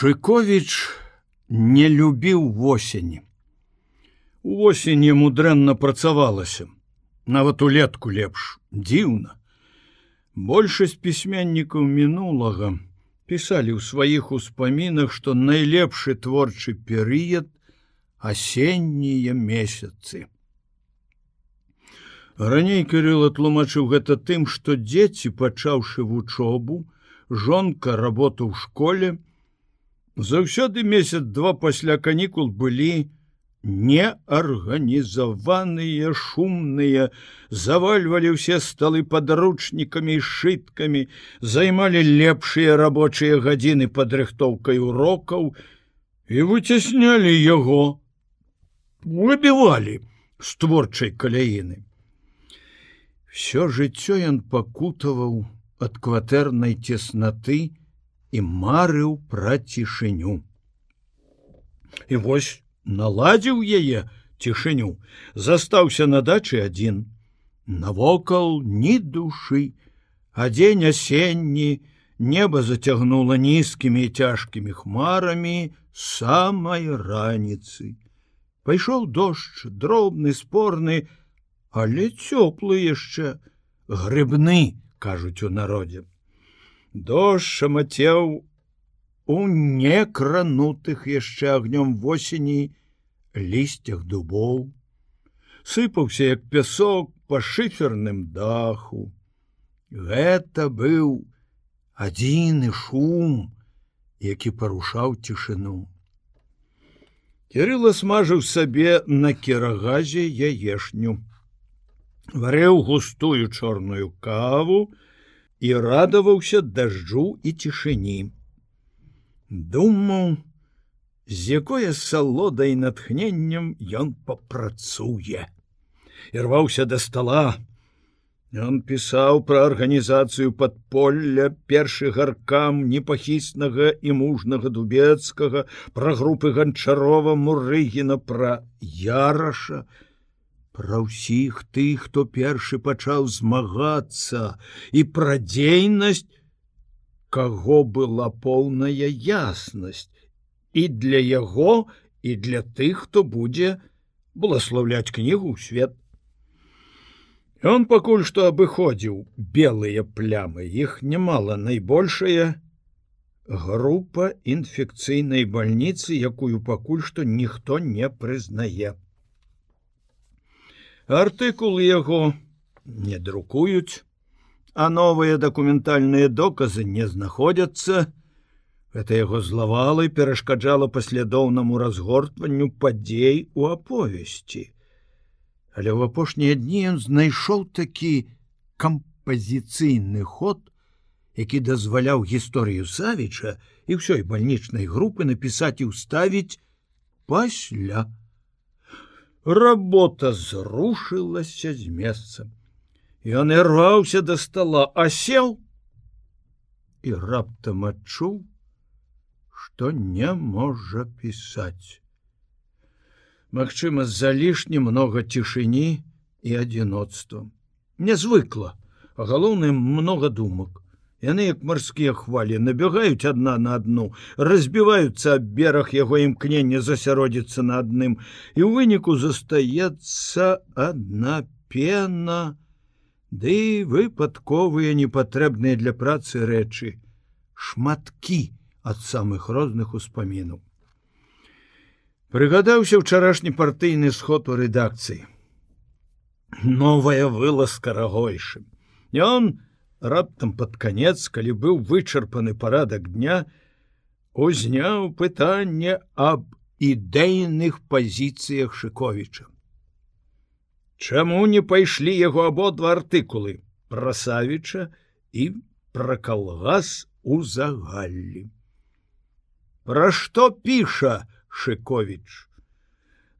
Шыковіч не любіў восені. У восені мудрэнна працавалася, нават улетку лепш, дзіўна. Большасць пісьменнікаў мінулага пісалі ў сваіх успамінах, што найлепшы творчы перыяд асеннія месяцы. Раней Кірыла тлумачыў гэта тым, што дзеці, пачаўшы вучобу, жонка работу ў школе, Заўсёды месяц-два пасля канікул былі неарганізаваныя, шумныя, завальвалі ўсе сталы падручнікамі і шыткамі, займалі лепшыя рабочыя гадзіны падрыхтоўкай урокаў і выцяснялі яго, выбівалі з творчай каляіны. Всё жыццё ён пакутаваў ад кватэрнай цеснаты, і марыў пра цішыню. І вось наладзіў яе цішыню, застаўся на дачы адзін. Навокал ні душы, а дзень асенні, неба зацягнула нізкімі і цяжкімі хмарамі самай раніцы. Пайшоў дождж, дробны спорны, але цёплы яшчэ, грыбны, кажуць у народзе. Дождж шамацеў у некранутых яшчэ агнём восені лісцях дубоў, сыпаўся як пясок па шыферным даху. Гэта быў адзіны шум, які парушаў цішыну. Кірыла смажыў сабе на керагазе яешню. Варэў густую чорную каву, і радаваўся дажджу і цішыні. Думаў, з якое салодай натхненнем ён папрацуе. Ірваўся да стола. Ён пісаў пра арганізацыю падполля першы гаркам непахіснага і мужнага дубецкага, пра групы ганчарова мурыгіна пра яраша, пра ўсіх тых, хто першы пачаў змагацца і пра дзейнасць, каго была поўная яснасць і для яго і для тых, хто будзе благословляць кнігу ў свет. Ён пакуль што абыходзіў белыя плямы, іх немало найбольшая група інфекцыйнай бальніцы, якую пакуль што ніхто не прызнае артыкул яго не друкуюць а новыя дакументальныя доказы не знаходзяцца это яго злавала і перашкаджала паслядоўнаму разгортванню падзей у аповесці але ў апошнія дні ён знайшоў такі кампазіцыйны ход які дазваляў гісторыю савіча і ўсёй бальнічнай групы напісаць і ўставіць пасля работа зрушылася з месца. Ён ірваўся да стола, асеў і раптам адчуў, што не можа пісаць. Магчыма, з-за лішні многа цішыні і адзіноцтва. Нязвыкла, а галоўным многа думак. Яны як марскія хвалі набягаюць адна на адну, разбіваюцца аб бераг яго імкнення засяродзіцца на адным і ў выніку застаецца адна пена, ды выпадковыя непатрэбныя для працы рэчы, шматкі ад самых розных успамінаў. Прыгадаўся ўчарашні партыйны сход у рэдакцыі. Новая вылазка рагойшым. Ён, раптам под конец калі быў вычарпаны парадак дня узняў пытанне аб ідэйных пазіцыях шыковіча. Чаму не пайшлі яго абодва артыкулы пра савіча і пра калгас у загаллі? Пра што піша шыковіч?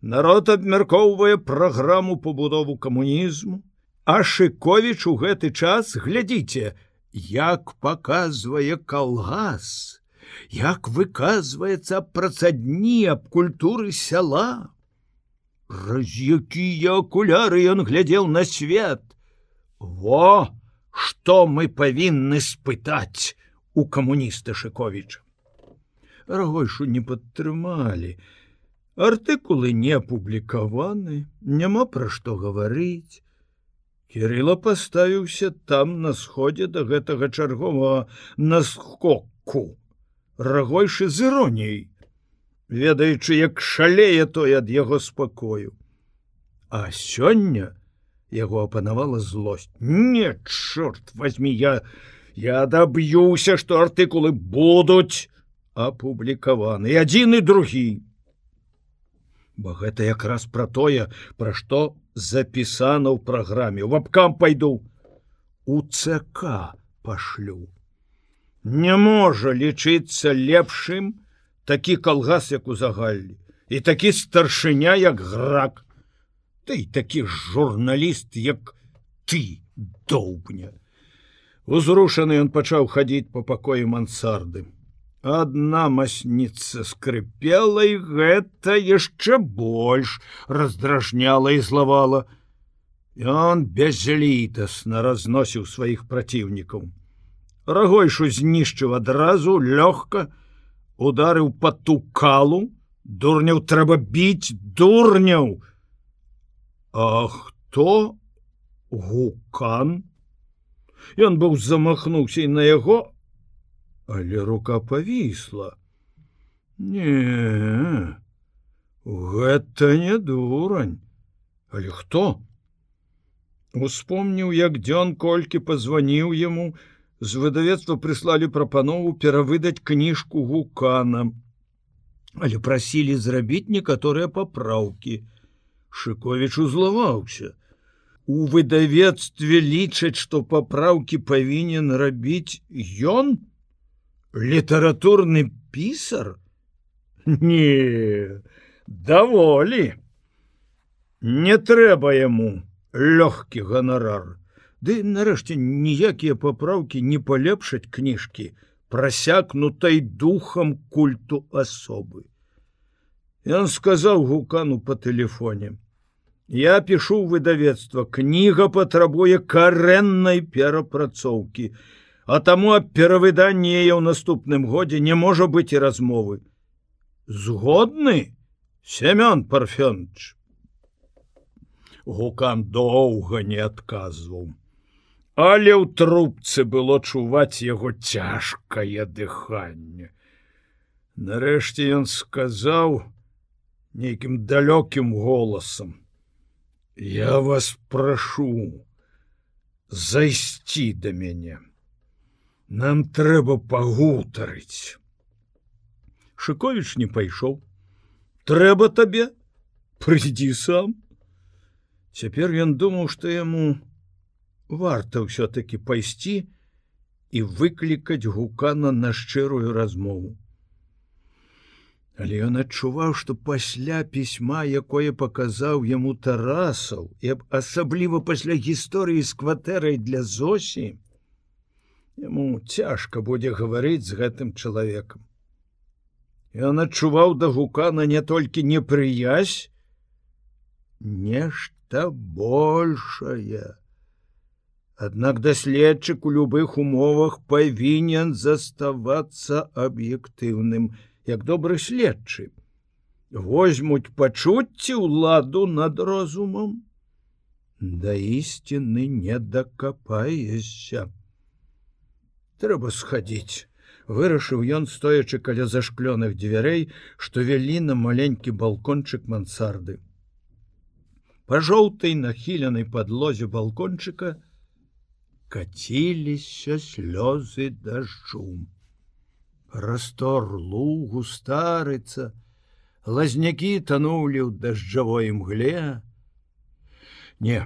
Народ абмяркоўвае праграму пабудову камунізму А шыковіч у гэты час глядзіце, як паказвае калгас, як выказваецца працадні аб культуры сяла. Праз якія акуляры ён глядзеў на свет. Во, што мы павінны спытаць у камуніста Шковіча. рагойшу не падтрымалі. Артыкулы не апублікаваны, няма пра што гаварыць. Кірыла паставіўся там на сходзе да гэтага чарговага наскоку. Рагойшы з іроніяй, ведаючы, як шалее той ад яго спакою. А сёння яго апанавала злосць. Не, чорт возьми я, я даб'юся, што артыкулы будуць апублікаваны адзін і другі. Бо гэта якраз пра тое, пра што запісана ў праграме в абкам пайду у ЦК пашлю. Не можа лічыцца лепшым такі калгас як у загальлі і такі старшыня як грак. Ты такі журналіст як ты доўбня. Узрушаны ён пачаў хадзіць по пакоі мансарды. Адна масніца скрыпела і гэта яшчэ больш раздражняла і злавала. Ён безлітасна разносіў сваіх праціўнікаў. Рагойшу знішчыў адразу лёгка, ударыў па тукалу, дурняў трэба біць дурняў. А хто гукан? Ён быў замахнуўся і на яго, але рука павісла. Не, гэта не дурань, але хто? Успомніў, як дзён колькі пазваніў яму, з выдавецтва прыслалі прапанову перавыдаць кніжку гукана, але прасілі зрабіць некаторыя папраўкі. Шыковіч узлаваўся. У выдавецтве лічаць, што папраўкі павінен рабіць ён, літаратурны пісар не даволі не трэба яму лёгкі ганарар ды нарэшце ніякія папраўкі не палепшаць кніжкі прасякнутай духам культу асобы Ён сказаў гукану по тэлефоне я пішу выдавецтва кніга патрабуе карэннай перапрацоўкі а таму аб перавыданні яе ў наступным годзе не можа быць і размовы. Згодны Семён парфёнч. Гукан доўга не адказваў. Але ў трубцы было чуваць яго цяжкае дыханне. Нарэшце ён сказаў нейкім далёкім голасам: « Я вас прашу зайсці да мяне нам трэба пагутарыць. Шыковіч не пайшоў. Трэба табе? Прыйдзі сам. Цяпер ён думаў што яму варта ўсё-таки пайсці і выклікаць гукана на шчырую размову. Але ён адчуваў, што пасля пісьма, якое паказаў яму тарасаў і асабліва пасля гісторыі з кватэрай для зосі, Яму цяжка будзе гаварыць з гэтым чалавекам. Ён адчуваў да гукана не толькі непрыязь, нешта большае. Аднак даследчык у любых умовах павінен заставацца аб'ектыўным, як добры следчы. Возьмуць пачуцці ўладу над розумам. Да ісціны не дакапаешся трэба схадзіць вырашыў ён стоячы каля зашклёных дзвярэй што вялі на маленькі балкончык мансарды. По жоўтай нахіленай подлозе балкончыка каціліся слёзы дажджу. Растор лугу старыца лазнякі танулі ў дажджавой мгле. Не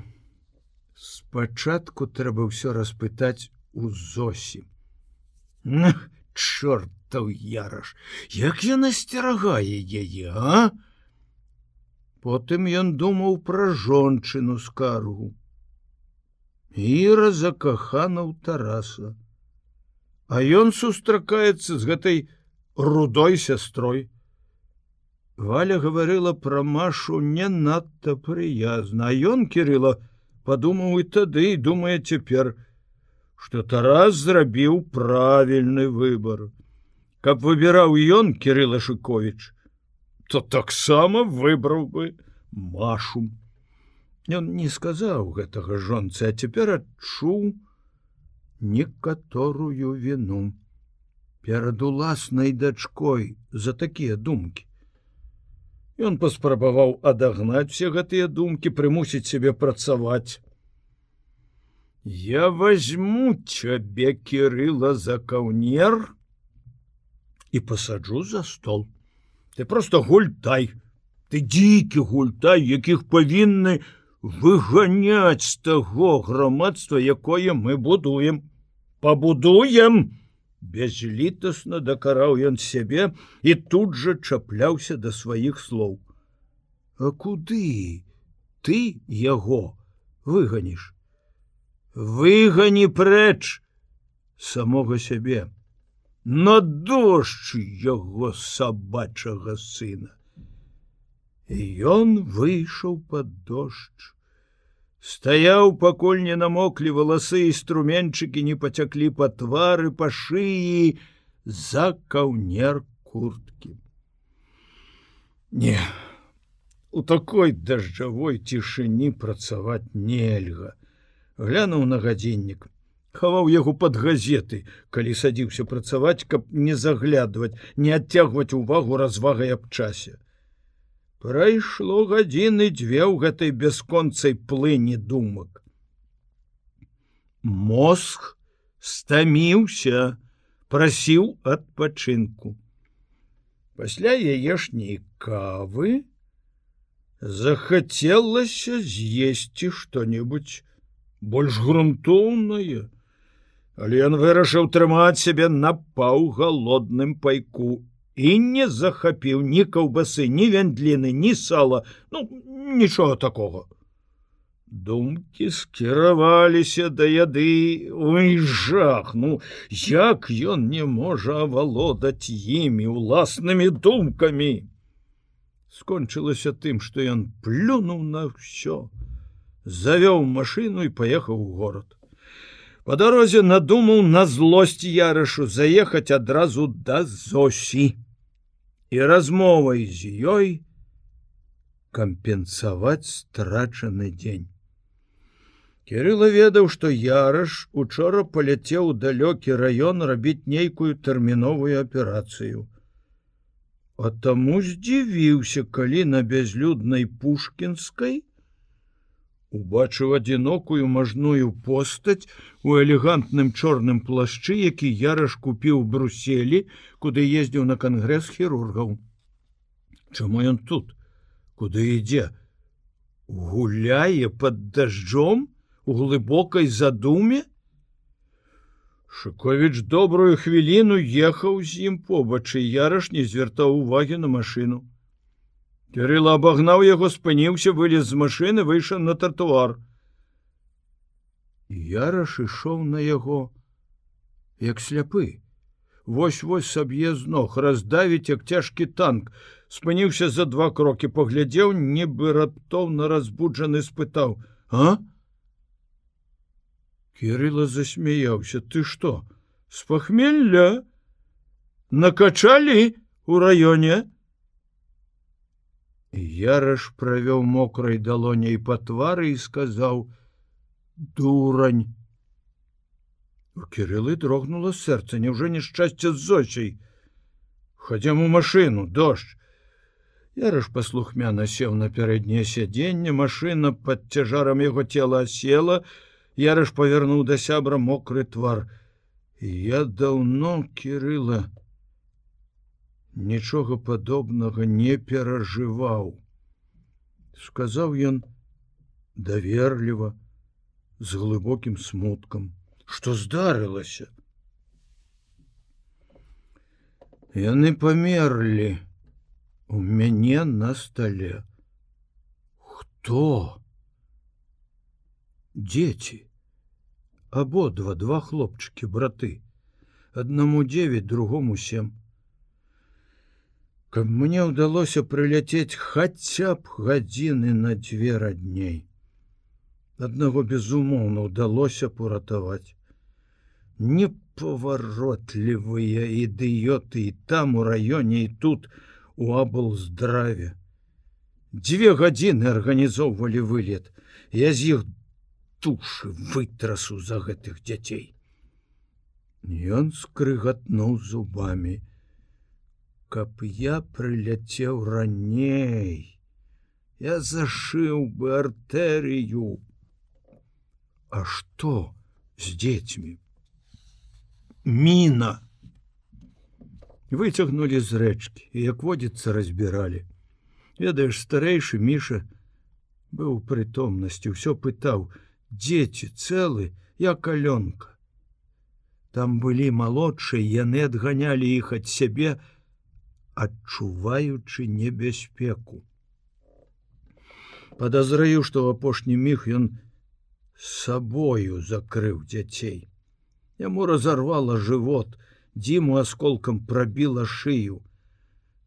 спачатку трэба ўсё распытаць у зосім чортаў яраш як яна сцерагае яе а? Потым ён думаў пра жончыну скаргу. Іра закахана ў тараса. А ён сустракаецца з гэтай рудой сястрой. Валя гаварыла пра машу не надта прыязна ён кірыла падумаў і тады думае цяпер что Тарас зрабіў правільны выбор. каб выбіраў ён кирилла шыкович то таксама выбраў бы машу Ён не сказаў гэтага жонцы, а цяпер адчуў некаторую віну перад уласнай дачкой за такія думкі. Ён паспрабаваў адагнаць все гэтыя думкі, прымусіць сябе працаваць. Я возьму цябе кирилла за каўнер і пасаджу за стол. Ты просто гультай, ты дзікі гультай, якіх павінны, выганяць з таго грамадства, якое мы будуем, пабудуем, безлітасна дакараў ён сябе і тут жа чапляўся да сваіх слоў. А куды ты яго выганіш? Выгані прэч самога сябе, на дождж яго сабачага сына. І ён выйшаў под дождж. Стаяў пакуль не намоклі валасы і струменчыкі не пацяклі па твары па шыі за каўнер курткі. Не у такой дажджавой цішыні працаваць нельга глянуў на гадзіннік хаваў яго под газеты калі садзіўся працаваць каб не заглядваць не адцягваць увагу развагай аб часе Прайшло гадзіны дзве ў гэтай бясконцай плыні думак. Мозг стаміўся, прасіў адпачынку. Пасля яешняй кавы захацелася з'есці што-небудзь больш грунтоўнае, Але ён вырашыў трымаць сябе на паўгалодным пайку і не захапіў ні каўбасы, ні вяндліны, ні сала, ну нічога такого. Думкі скіраваліся да яды. Ой жах, ну як ён не можа авалодаць імі уласнымі думкамі. Скончылася тым, што ён плюнуў на ўсё, завёў машину і паехаў у город. Па дарозе надумаў на злосць ярышу заехаць адразу да зосі і размовай з ёй кампенсаваць страчаны дзень. Кирилла ведаў, што яраш учора паляцеў у далёкі раён рабіць нейкую тэрміновую аперацыю. А таму здзівіўся, калі на бязлюднай пушкінскай, убачыў адзінокую мажную постаць у элегантным чорным плашчы, які яраш купіў бруселі, куды ездзіў на кангрэс хірургаў. Чаму ён тут, куды ідзе? гуляе под дажджом у глыбокай задуме? Шковіч добрую хвіліну ехаў з ім побач і яраш не звяртаў увагі на машину. Кирилла абагнаў яго спыніўся вылез з машины выйшаў на тротуар. Яраш ішоў на яго як сляпы. Вось-вось саб'е з ног раздавіць як цяжкі танк. Спыніўся за два крокі паглядзеў нібы раптоўна разбуджаны спытаў а? Кирилла засмяяўся ты что с пахмелля накачалі у раёне Яраш правёў мокрай далоняй па твары і сказаў: « Дурань. У кірылы дрогнула сэрца, няўжо няшчасце з зочай. Хадзем у машину, дождж. Яраш паслухмяна сеў на пярэдняе сядзенне, машына пад цяжарам яго цела села, Яраш павярнуў да сябра мокры твар. Я даўно кірыла, нічога падобнага не перажываў. Сказаў ён даверліва, з глыбокім смуткам, што здарылася. Яны памерлі у мяне на стале. Хто? Дзеці, абодва два хлопчыкі браты, аднаму девять другому сем каб мне ўдалося прыляцець хаця б гадзіны на дзве радней. Аднаго безумоўна ўдалося пуратаваць. непаваротлівыя ідыёты і там у раёне і тут у абл здраве. Дзве гадзіны арганізоўвалі вылет. Я з іх тушы вытрасу за гэтых дзяцей. Ён скрыгатнуў зубамі. Каб я прыляцеў раней, я зашыў бы артэрыю. А што з дзецьмі? Міна! Выцягнулі з рэчкі, як водзіцца разбіралі. Ведаеш, старэйшы міша быў прытомнасці, ўсё пытаў: дзеці цэлы, як калёнка там былі малодшыя яны адганялі іх ад сябе адчуваючы небяспеку. Подазраю што ў апошні міг ён сабою закрыў дзяцей. Яму разарвала жывот дзіму асколкам прабіла шыю.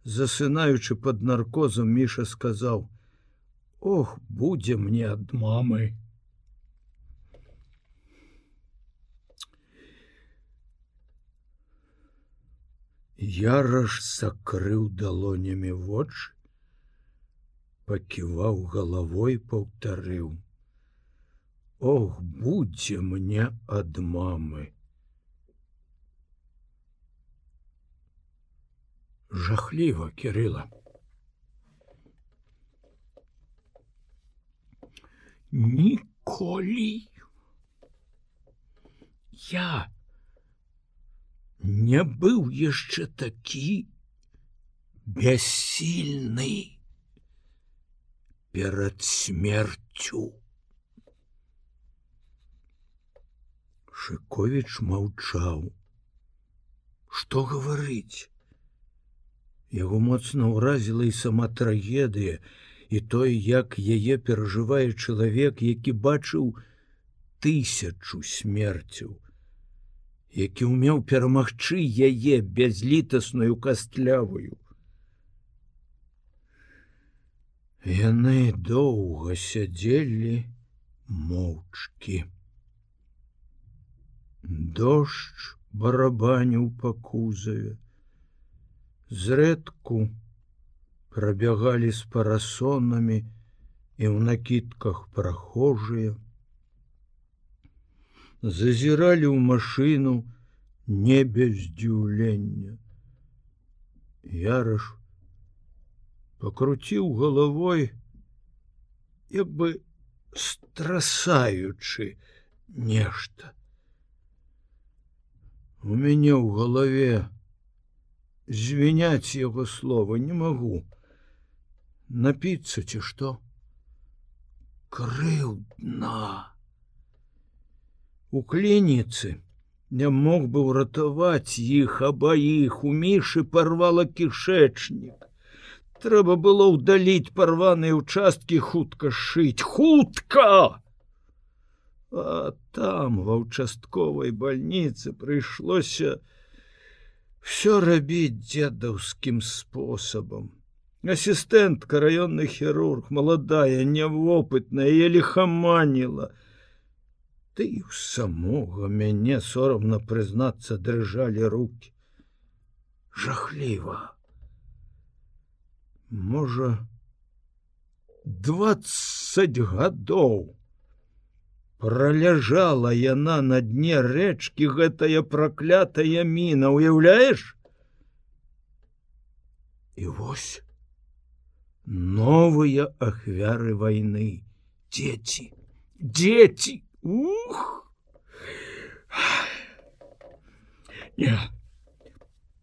Засынаючы под наркозам міша сказаў ох будзе мне ад мамы Яраш сакрыў далонямі вочы, паківаў галавой паўтарыў: Ох, будзе мне ад мамы. Жахліва кірыла. Ніколі я не быў яшчэ такі бяссільны перад смерцю. Шковіч маўчаў. Што гаварыць? Яго моцна ўразіла і сама трагедыя, і той, як яе перажывае чалавек, які бачыў тысячу смерцяў які ўмеў перамагчы яе бязлітасную кастлявую. Яны доўга сядзелі моўчкі. Дождж барабаніў па кузаве. Зрэдку прабягалі з парасонамі і ў накідках прахожыя зазіралі ў машыну не без здзіўлення. Яраш пакруціў галавой, як бы страсаючы нешта. У мяне ў галаве звіняць яго слова не магу. Напіцца ці што? Крыўдна у клініцы. Не мог бы ўратаваць іх абаіх у мішы парвала кішэчнік. Трэба было ўдаліць парваныя участкі хутка шыць хутка! А там ва участковай бальніцы прыйшлося все рабіць дзедаўскім спосабам. Асістэнтка раённы хірург маладая нявопытная я лихаманіла ты у самога мяне сорамна прызнацца дрыжалі руки. Жахліва можа двадцать гадоў проляжала яна на дне рэчкі гэтая праклятая міна уяўляеш? І вось новыя ахвяры войны дзеці дзеці Ух! Не.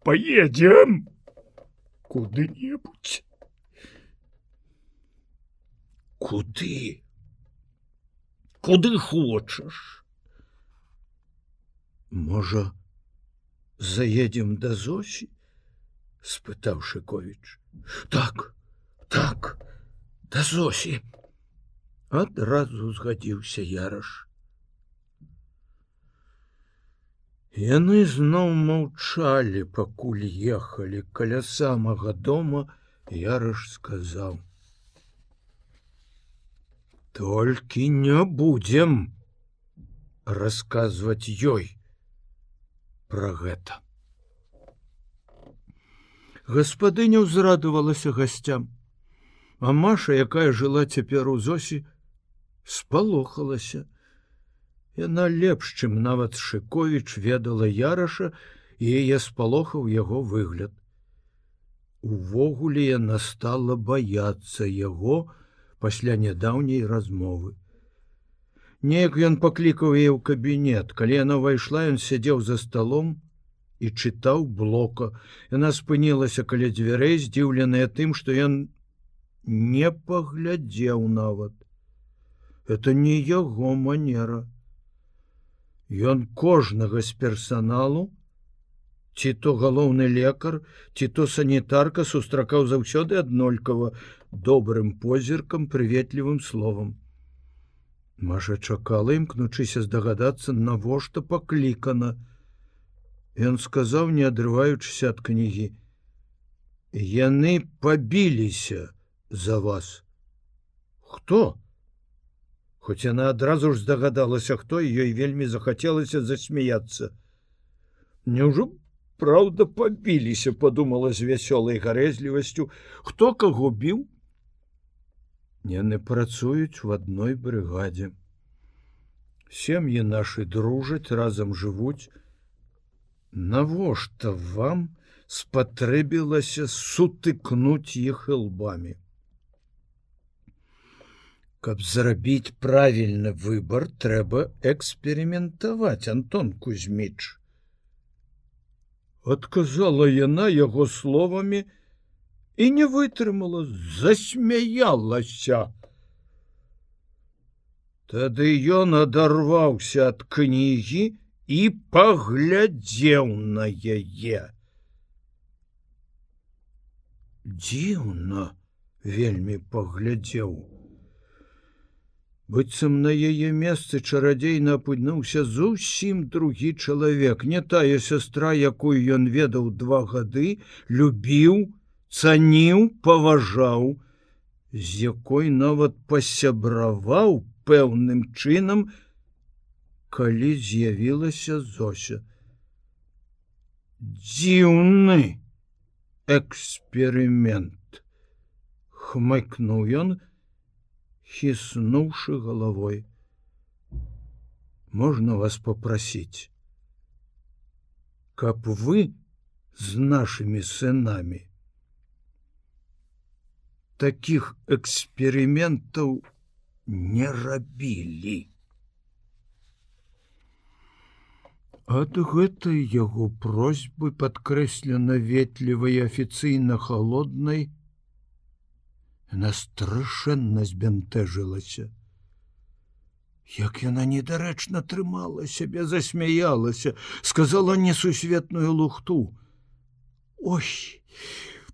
Поедем куды-небудзь. Куды? Куды хочаш? Можа, заедем да Зосі? спытаў Шковіч. Так, так, да Зосі. Адразу згадзіўся яраш. Яны зноў маўчалі, пакуль ехалі каля самага дома, Яраш сказаў: « Толькі не будзем расказваць ёй, пра гэта. Гаспадыня ўзрадавалася гасцям, а Маша, якая жыла цяпер у зосі, спалохалася. Яна лепш, чым нават Шковіч ведала яраша і яе спалохаў яго выгляд. Увогуле яна стала баяцца яго пасля нядаўняй размовы. Неяк ён паклікаў яе ў кабінет, калі яна ўвайшла, ён сядзеў за сталом і чытаў блока. Яна спынілася каля дзвярэй, здзіўленая тым, што ён не паглядзеў нават. Это не яго манера. Ён кожнага з персаналу, ці то галоўны лекар, ці то санітарка сустракаў заўсёды аднолькава добрым позіркам прыветлівым словам. Маша чакала імкнучыся здагадацца, навошта паклікана. Ён сказаў, не адрываючыся ад кнігі: « Яны пабіліся за вас. Хто? Хоць яна адразу ж здагадалася, хто ёй вельмі захацелася засмяяться. Няўжо праўда пабіліся, подумала з вясёлай гарэзлівасцю, хто каго біў? Яны працуюць в адной брыгадзе. Сем'і нашы дружаць разам жывуць. Навошта вам спатрэбілася сутыкнуць іх лбамі? Каб зрабіць правільны выбор, трэба эксперыментаваць Антон Кузьміч. Адказала яна яго словамі і не вытрымала, засмяялася. Тады ён адарваўся ад кнігі і паглядзеў на яе. Дзіўна вельмі паглядзеў быццам на яе месцы чарадзейна апынуўся зусім другі чалавек не тая сястра якую ён ведаў два гады любіў цаніў паважаў з якой нават пасябраваў пэўным чынам калі з'явілася зося. Дзіўны эксперымент хмыкнуў ён и хіснуўшы головой. Можно вас попросить? Каб вы з нашими сынами таких экспериментаў не рабілі ад гэтай яго просьбы подкрэслена ветлівай афіцыйна холоднай Яна страшэнна збянтэжылася. Як яна недарэчна трымала сябе, засмяялася, сказала несусветную лухту. Ой,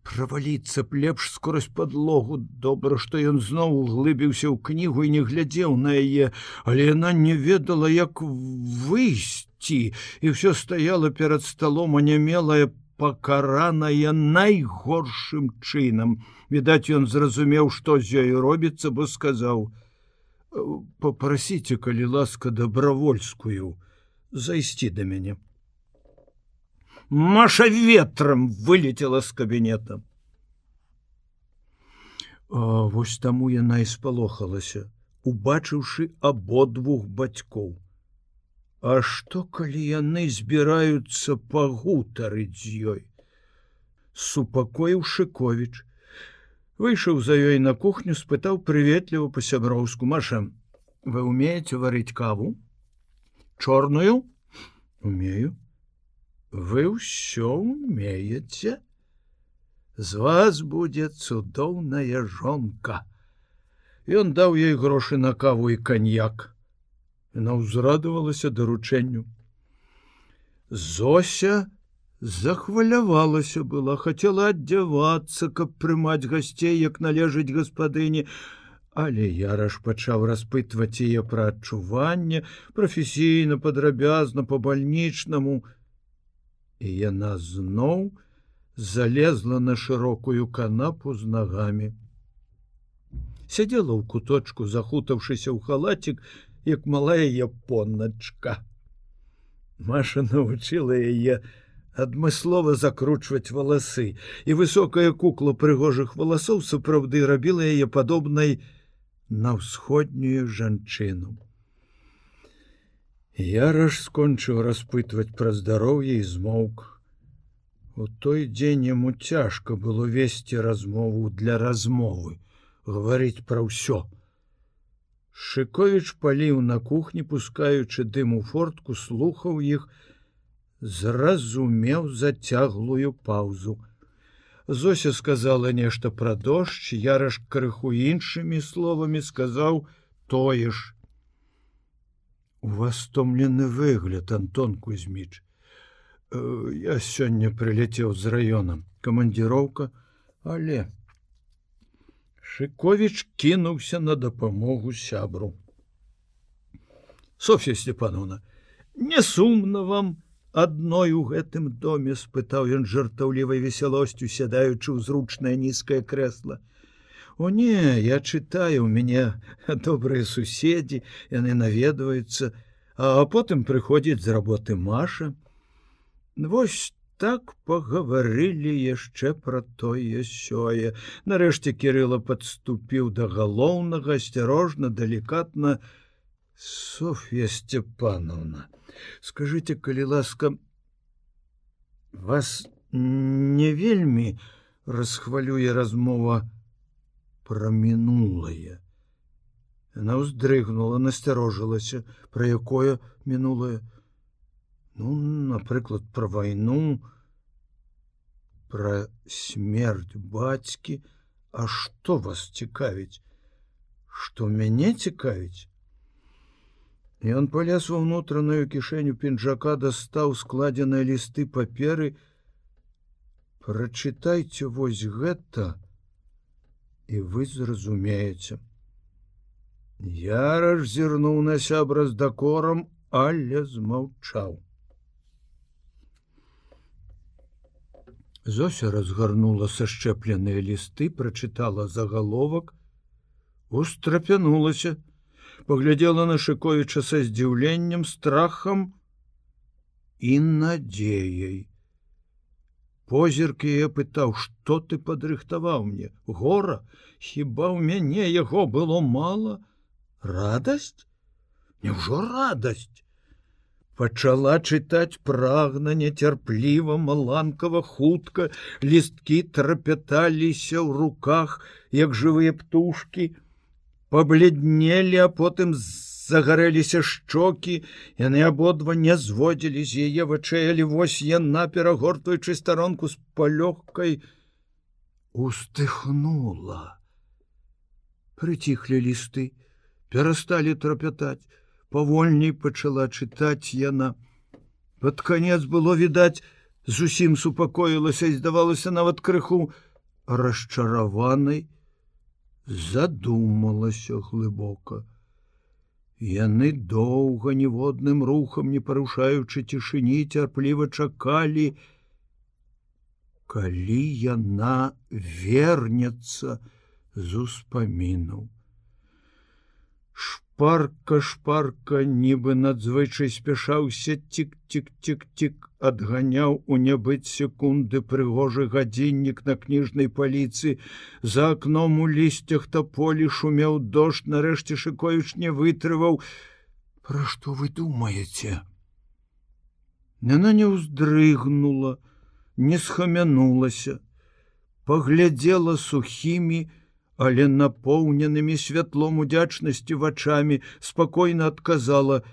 праваліцца б лепш скорасць подлогу, добра, што ён зноў углыбіўся ў кнігу і не глядзеў на яе, але яна не ведала, як выйсці і ўсё стаяла перад сталом, а нямелая пакараная найгоршым чынам. Відаць, ён зразумеў, што з ёю робіцца, бо сказаў: « Попросіце, калі ласка добравольскую зайсці да мяне. Маша ветрам вылетела з кабінета. Вось таму яна і спалохалася, убачыўшы абодвух бацькоў. А што калі яны збіраюцца пагутарыць з ёй? Супакоіў Шковіч. Выйшаў за ёй на кухню, спытаў прыветліва па-сяброўску Маша, вы умееце варыць каву? Чорную? умею. Вы ўсё умееце. З вас будзе цудоўная жонка. Ён даў ёй грошы на каву і каньяк. Яна ўзрадавалася даручэнню. Зося захвалявалася была, хацела аддзявацца, каб прымаць гасцей, як належыць гаспадыні, Але яраш пачаў распытваць яе пра адчуванне, прафесійна, падрабязна, по бальнічнаму. І яна зноў залезла на шырокую канапу з нагамі. Сядзела ў куточку, захутаўшыся ў халацік, як малая японачка. Маша навучыла яе адмыслова закручваць валасы, і высокая кукла прыгожых валасоў сапраўды рабіла яе падобнай на ўсходнюю жанчыну. Яраш скончыў распытваць пра здароўе і змоўк. У той дзень яму цяжка было весці размову для размовы, гаварыць пра ўсё. Шыковіч паліў на кухні, пускаючы дым у фортку, слухаў іх, зразумеў зацяглую паўзу. Зося сказала нешта пра дождж, яраш крыху іншымі словамі сказаў тое ж. У вас стомлены выгляд, Антон Кузьміч. Э, я сёння прыляцеў з раёнам, камандзіроўка, але Шыковіч кінуўся на дапамогу сябру. Софья Степановна, не сумна вам, адной у гэтым доме спытаў ён жартаўлівай весялосцю сядаючы ў зручнае нізкае крэсла. О не я чытаю у мяне добрыя суседзі яны наведваюцца а потым прыходзіць з работы маша. Вось так пагаварылі яшчэ пра тое сёе. Нарэшце кирилла подступіў да галоўнага асцярожна далікатна. Софья степановна скажите калі ласка вас не вельмі расхвалюе размова про мінулае? Она ўздрыгнула насцярожылася про якое мінулае ну напрыклад про войну про смерть бацькі а что вас цікавіць что мяне цікавіць Ён палез ва ўнутраную кішэню пінжака дастаў складзеныя лісты паперы. Прачытайце вось гэта і вы зразумееце. Яраж зірнуў на сябра з дакорам, але змаўчаў. Зося разгарнула сашчэпленыя лісты, прачытала загаловак, устрапянулася, поглядела на шыковіча са здзіўленнем страхам і надзеяй. Позірк я пытаў что ты падрыхтаваў мне? Гора? Хіба ў мяне яго было мало радость Няўжо радость пачала чытаць прагна нецярпліва маланкава хутка. Лісткі трапяталіся ў руках як жывыя птушки пабледнелі, а потым загарэліся шчокі, яны абодва не зводзілі з яе вачэялі вось яна перагортуючы старонку з палёгкай устыхнула. Прыціхлі лісты, перасталі трапятаць, павольней пачала чытаць яна. Пад канец было відаць, зусім супакоілася і здавалася нават крыху расчараванай, задумалася глыбока. Яны доўга ніводным рухам не парушаючы цішыні цярпліва чакалі, калі яна вернецца з успамінаў шпарка шпарка нібы надзвычай спяшаўся цік-цік-цік-цік адганяў у нябыць секунды прыгожы гадзіннік на кніжнай паліцы. За акном у лісцях таполі шумеў дождж нарэшце шыкоюч не вытрываў. Пра што вы думаеце? Яна не ўздрыгнула не схамянулася паглядзела сухімі, але напоўненымі святлом удзячнасці вачами спакойна адказала: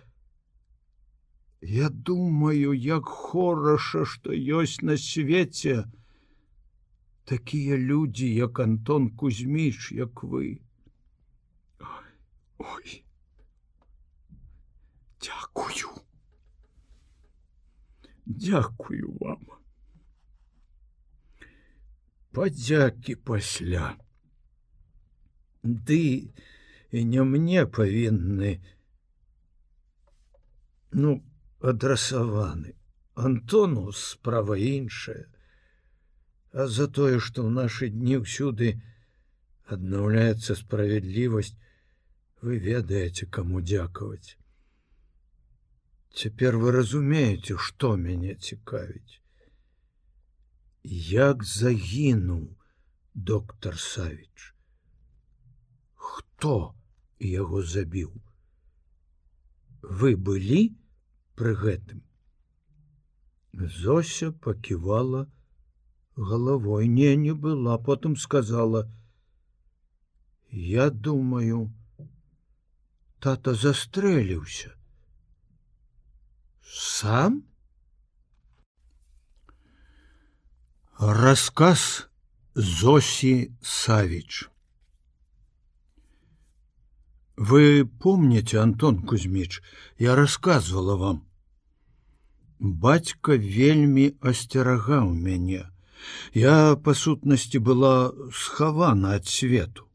« Я думаю, як хораша, што ёсць на свеце такія людзі, як Антон Кузьміч, як вы. Ой, ой. Дякую. Дякую вам. Падзякі пасля ды і не мне павінны ну адрасаваны Антону справа іншая а за тое што ў нашы дні ўсюды аднаўляецца справядлівасць вы ведаеце каму дзякаваць Цяпер вы разумееце, што мяне цікавіць. Як загінуў доктор Савіч. Хто яго забіў? Вы былі пры гэтым. Зося паківала головой не не была, потым сказала: « Я думаю, тата застрэліўся. Сам? Рассказ зосі савіч вы помните антон кузьміч я рассказывала вам бацька вельмі асцерагаў мяне я па сутнасці была схавана ад свету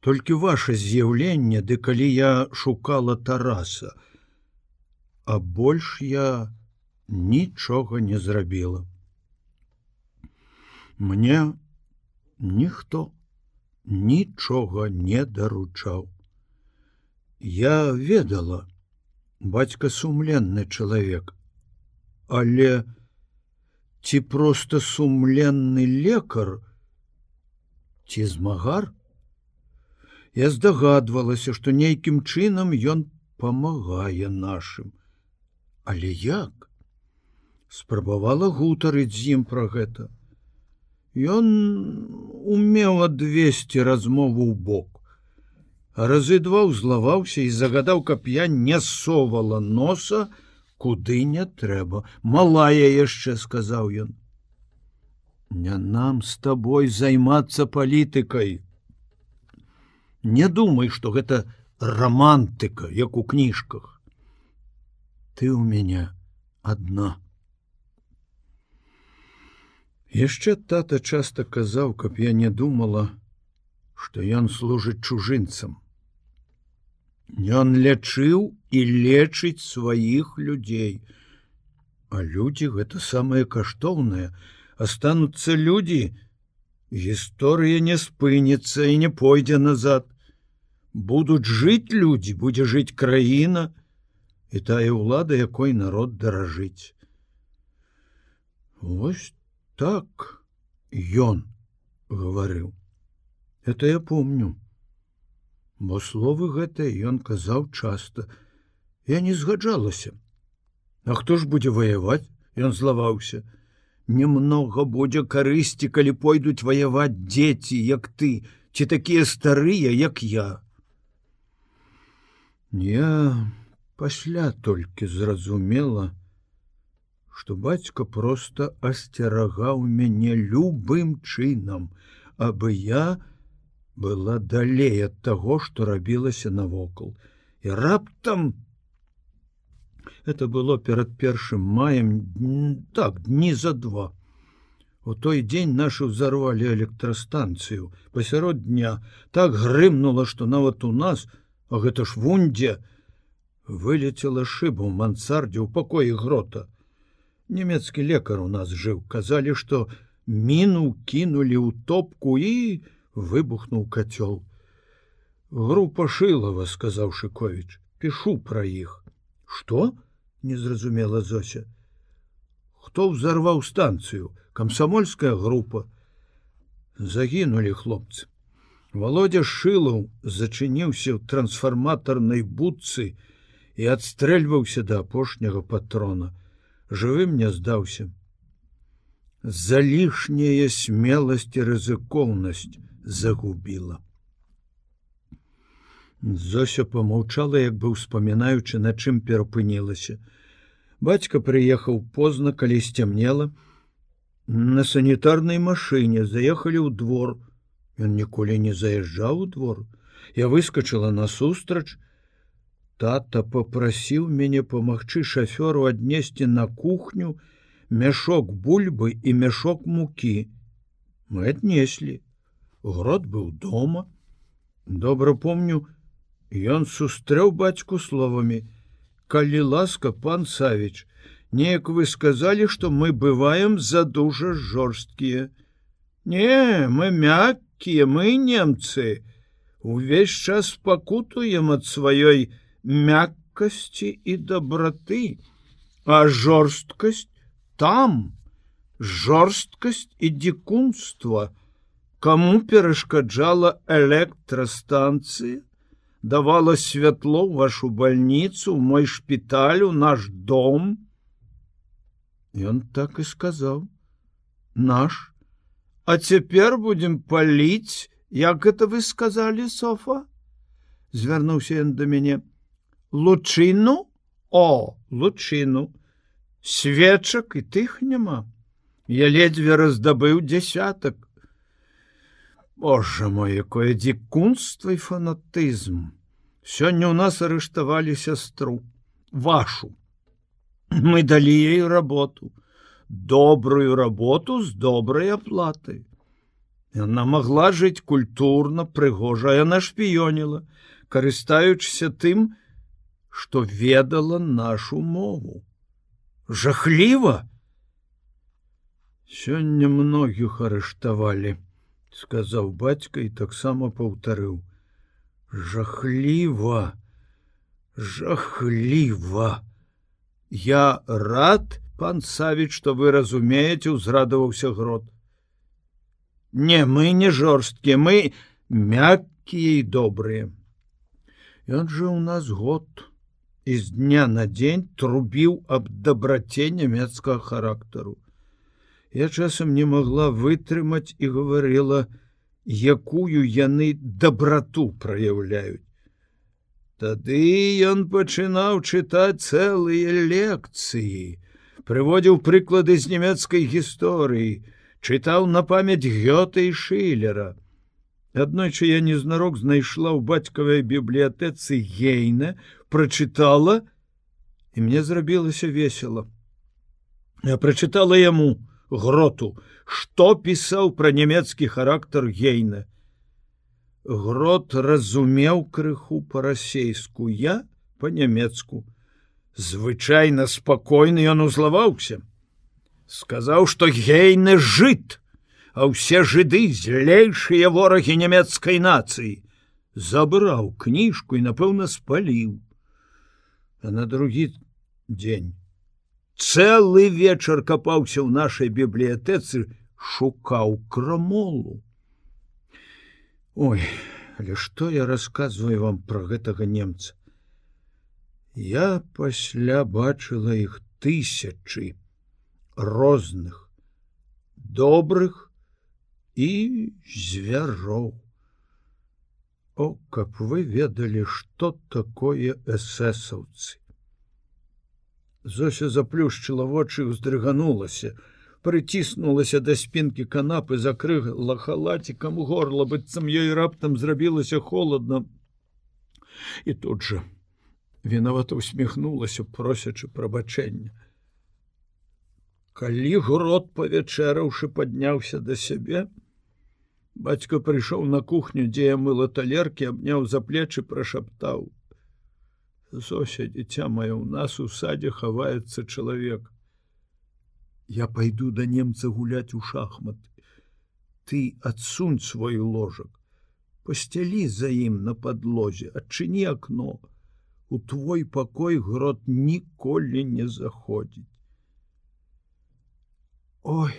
толькі ваше з'яўленне ды калі я шукала тараса а больш я нічога не зрабіла. Мне ніхто нічога не даручаў. Я ведала, бацька сумленны чалавек, але ці проста сумленны лекар ці змагар, Я здагадвалася, што нейкім чынам ён памагае нашим але як? Спрабавала гутарыць з ім пра гэта. Ён умеў адвесці размову ў бок разы два ўзлаваўся і загадаў каб я не совала носа куды не трэба. Малая яшчэ сказаў ён. Не нам з табой займацца палітыкай. Не думай что гэта романтыка як у кніжках. Ты у меня одна яшчэ тата часто казаў каб я не думала что ён служыць чужынцам ён лячыў і лечыць сваіх людзей. А людзі гэта самае каштоўнае. Астануцца людзі гісторыя не спыніцца і не пойдзе назад. Будуць жыць людзі будзе жыць краіна і тая ўлада якой народ даражыць. Вось так ён гаварыў. Это я помню бо словы гэтыя ён казаў часта. Я не згаджалася. А хто ж будзе ваяваць? Ён злаваўся. Немного будзе карысці калі пойдуць ваяваць дзеці як ты ці такія старыя як я. Я пасля толькі зразумела, што бацька проста асцерагаў мяне любым чынам, абы я была далей ад таго, што рабілася навокал. І раптам это было перад першым маем так дні за два. У той дзень нашу ўзарвалі электрастанцыю пасярод дня так грымнула, што нават у нас, а гэта ж вундзе, вылетела шыба ў мансардзе ў пакоі грота. Нямецкі лекар у нас жыў, казалі, што міну кінулі ў топку і выбухнуў кацёл. Група шылава, сказаў Шковіч, пішу пра іх. Што? не зразумела Зося. Хто ўзарваў станцыю, камсамольская група. Загінулі хлопцы. Володя шылаў зачыніўся ў трансфарматарнай будцы, і адстрэльваўся да апошняга патрона жывым не здаўся за лішняя смеласць і рызыкоўнасць загубіла. Зося помаўчала як бы ўспамінаючы на чым перапынілася бацька прыехаў позна калі сцямнела на санітарнай машыне заехалі ў двор. Ён ніколі не заязджаў у двор. Я выскочыла насустрач. Тата попрасіў мяне памагчы шафёру аднесці на кухню мяшок бульбы і мяшок мукі. Мы аднеслі. Грот быў дома. Добра помню, ён сустрэў бацьку словамі: « Калі ласка, пан Савіч, неяк вы сказалі, што мы бываем за дужа жорсткія. Не, мы мяккія, мы немцы, увесь час пакутуем ад сваёй, мяккасці і дабраты, а жорсткасць там жорсткасць і дзікунства, каму перашкаджала электрастанцыя, давала святло ў вашу больніцу, мой шпіталю, наш дом. Ён так і сказаў: наш, А цяпер будзем паліць, як это вы сказалі Софа? Звярнуўся ён да мяне. Лучыну, О, лучыну, свечак і тых няма. Я ледзьве раздабыў дзясятак. Божа мой, якое дзікунства і фанатызм. Сёння ў нас арыштавалі сястру, вашу. Мы далі ей работу, добрую работу з добрай аплатай. Яна магла жыць культурна, прыгожа, яна шпіёніла, карыстаючыся тым, што ведала нашу мову. Жахліва! Сёння многіх арыштавалі сказаў бацька і таксама паўтарыў. Жахліва! Жахліва! Я рад пан савіч что вы разумееце узрадаваўся грот. Не мы не жорсткія мы мяккія і добрыя. Ён жа у нас год і з дня на дзень трубіў аб дабраце нямецкага характару Я часам не могла вытрымаць і гаварыла, якую яны дабрату праяўляюць. Тады ён пачынаў чытаць цэлыя лекцыі, прыводзіў прыклады з нямецкай гісторыі, чытаў на памяць гёта і шылера. Аднойчы я незнарок знайшла ў бацькавай бібліятэцы гейна, прачытала, і мне зрабілася весело. Я прачытала яму, гроту. Что пісаў пра нямецкі характар гейна грот разумеў крыху па-расейску я по-нямецку звычайна спакойны ён узлаваўся. Сказаў что гейны жыт а ўсе жыды злейшыя ворагі нямецкай нацыі. Забраў кніжку і напэўна спаліў. А на другі дзень цэлы вечар капаўся ў нашай бібліятэцы шукаў крамолу. Ой але што я расказваю вам пра гэтага немца? Я пасля бачыла іх тысячы розных добрых і звяроў. О каб вы ведалі што такое эсэсаўцы Зося заплюшчыла вочы уздрыганулася, прыціснулася да спінкі канапы, закрыла халацікам горла, быццам ёй раптам зрабілася холодна. І тут жа вінавато усміхнулася, просячы прабачэння. Калі грот павячэраўшы падняўся да сябе, бацька прыйшоў на кухню, дзе я мыла талеркі, абняў за плечы, прашаптаў: Зося, дзіця маё, у нас у садзе хаваецца чалавек. Я пойду да немца гуляць у шахматы. Ты адсунь свой ложак, Пасцялі за ім на подлозе, адчыні акно. У твой пакой грот ніколі не заходзіць. Ой,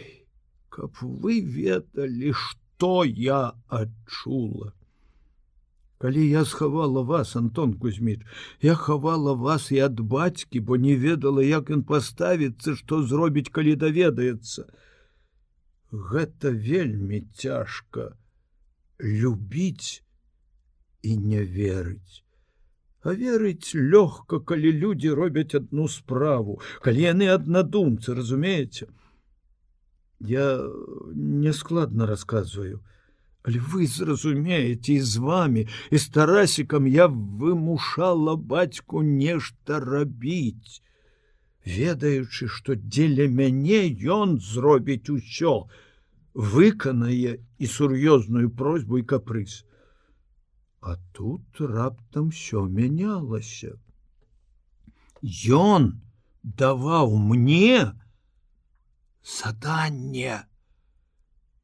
каб вы ведалі, што я адчула калі я схавала вас антон кузьміч я хавала вас і ад бацькі бо не ведала як ён паставіцца што зробіць калі даведаецца. Гэта вельмі цяжка любіць і не верыць. А верыць лёгка калі людзі робяць одну справу калі яны аднадумцы разумееце? Я нескладна рассказываю Але вы зразумееце з вами і з тарасікам я вымушала бацьку нешта рабіць, ведаючы, што дзеля мяне ён зробіць усё, выканае і сур'ёзную просьбу і капрыз. А тут раптам все мянялася. Ён даваў мне заданне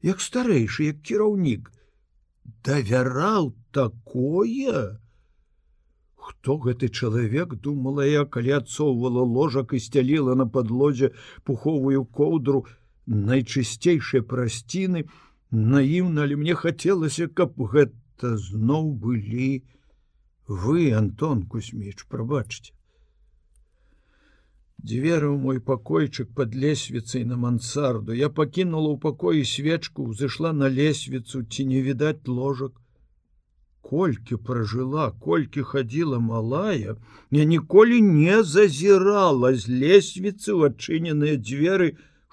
як старэйшы як кіраўнік. Давяраў такое! Хто гэты чалавек думала я калі адсоўвала ложак і сцяліла на падлозе пуховую коўдру найчысцейшай прасціны наіўна ли мне хацелася каб гэта зноў былі вы антон кузьміч прабачце дзверы ў мой пакойчык под лесвіцай на мансарду. Я пакінула ў пакоі свечку зышла на лесвіцу ці не відаць ложак колькі пражыла колькі хадзіла малая я ніколі не зазірала з лесвіцы ў адчыненыя дзверы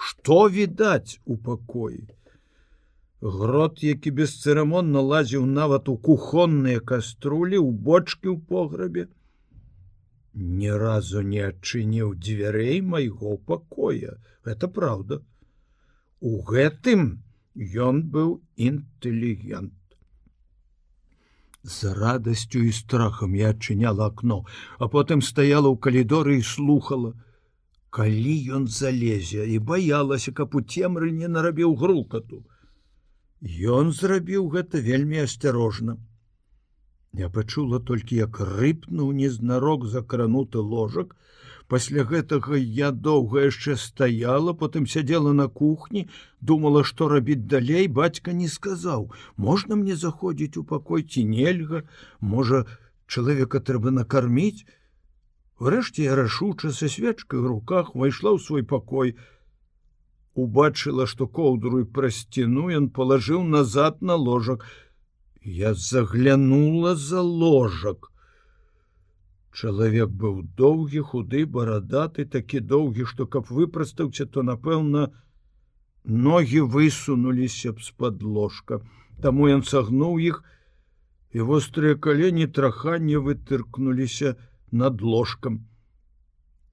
што відаць у пакоі грот які бесцырамонна лазіў нават у кухонныя каструлі ў бочки ў пограбе ні разу не адчыніў дзвярэй майго пакоя. Это праўда. У гэтым ён быў інтэлігент. З радасцю і страхам я адчыняла акно а потым стаяла ў калідоры і слухала калі ён залезе і баялася каб у цемры не нарабіў грукату. Ён зрабіў гэта вельмі асцярожна Я пачула толькі як рыпнуў незнарок закрануты ложак. Пасля гэтага я доўга яшчэ стаяла, потым сядзела на кухні, думала, што рабіць далей бацька не сказаў: можна мне заходзіць у пакой ці нельга, можа, чалавека трэба накарміць. Урэшце я рашуча са свечкай у руках увайшла ў свой пакой. Убачыла, што коўдру і пра сцену ён палажыў назад на ложак, Я заглянула за ложак. Чалавек быў доўгі, худы, барадаты, такі доўгі, што каб выпрастаўся, то напэўна, ногі высунуліся б з-пад ложка. Таму ён сагнуў іх, і вострыя калені трахання вытыркнуліся над ложкам.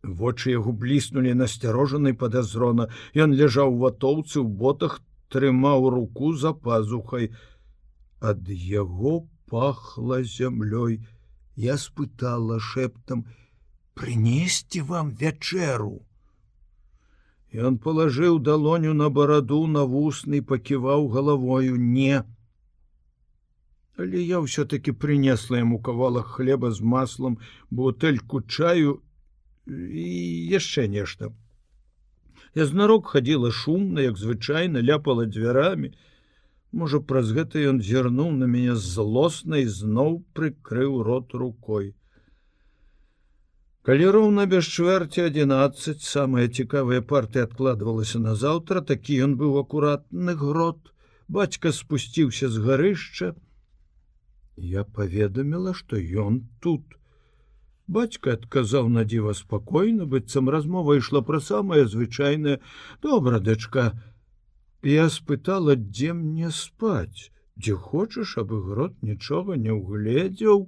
Вочы яго бліснулі насцярожанай падазрона. Ён ляжаў ватоўцы ў ботах, трымаў руку за пазухай, ад яго пахла зямлёй. Я спытала шэптам прынесці вам вячэру? Ён палажыў далоню на бараду на вусны паківаў галавою не але я ўсё-таки прынесла яму кавалах хлеба з маслом бутэльку чаю і яшчэ нешта. Я знарок хадзіла шумна як звычайна ляпала дзвярамі. і Можа, праз гэта ён зірнуў на мяне злосна і зноў прыкрыў рот рукой. Калі роўна без чвэрці 11 самая цікавая партыя адкладвалася на заўтра, такі ён быў акуратны грот. Бацька спусціўся з гарышча. Я паведаміла, што ён тут. Бацька адказаў на дзіва спакойна, быццам размова ішла пра самае звычайнае добра дачка, Я спытала, дзе мне спаць, дзе хочаш, абы грот нічога не ўгледзеў.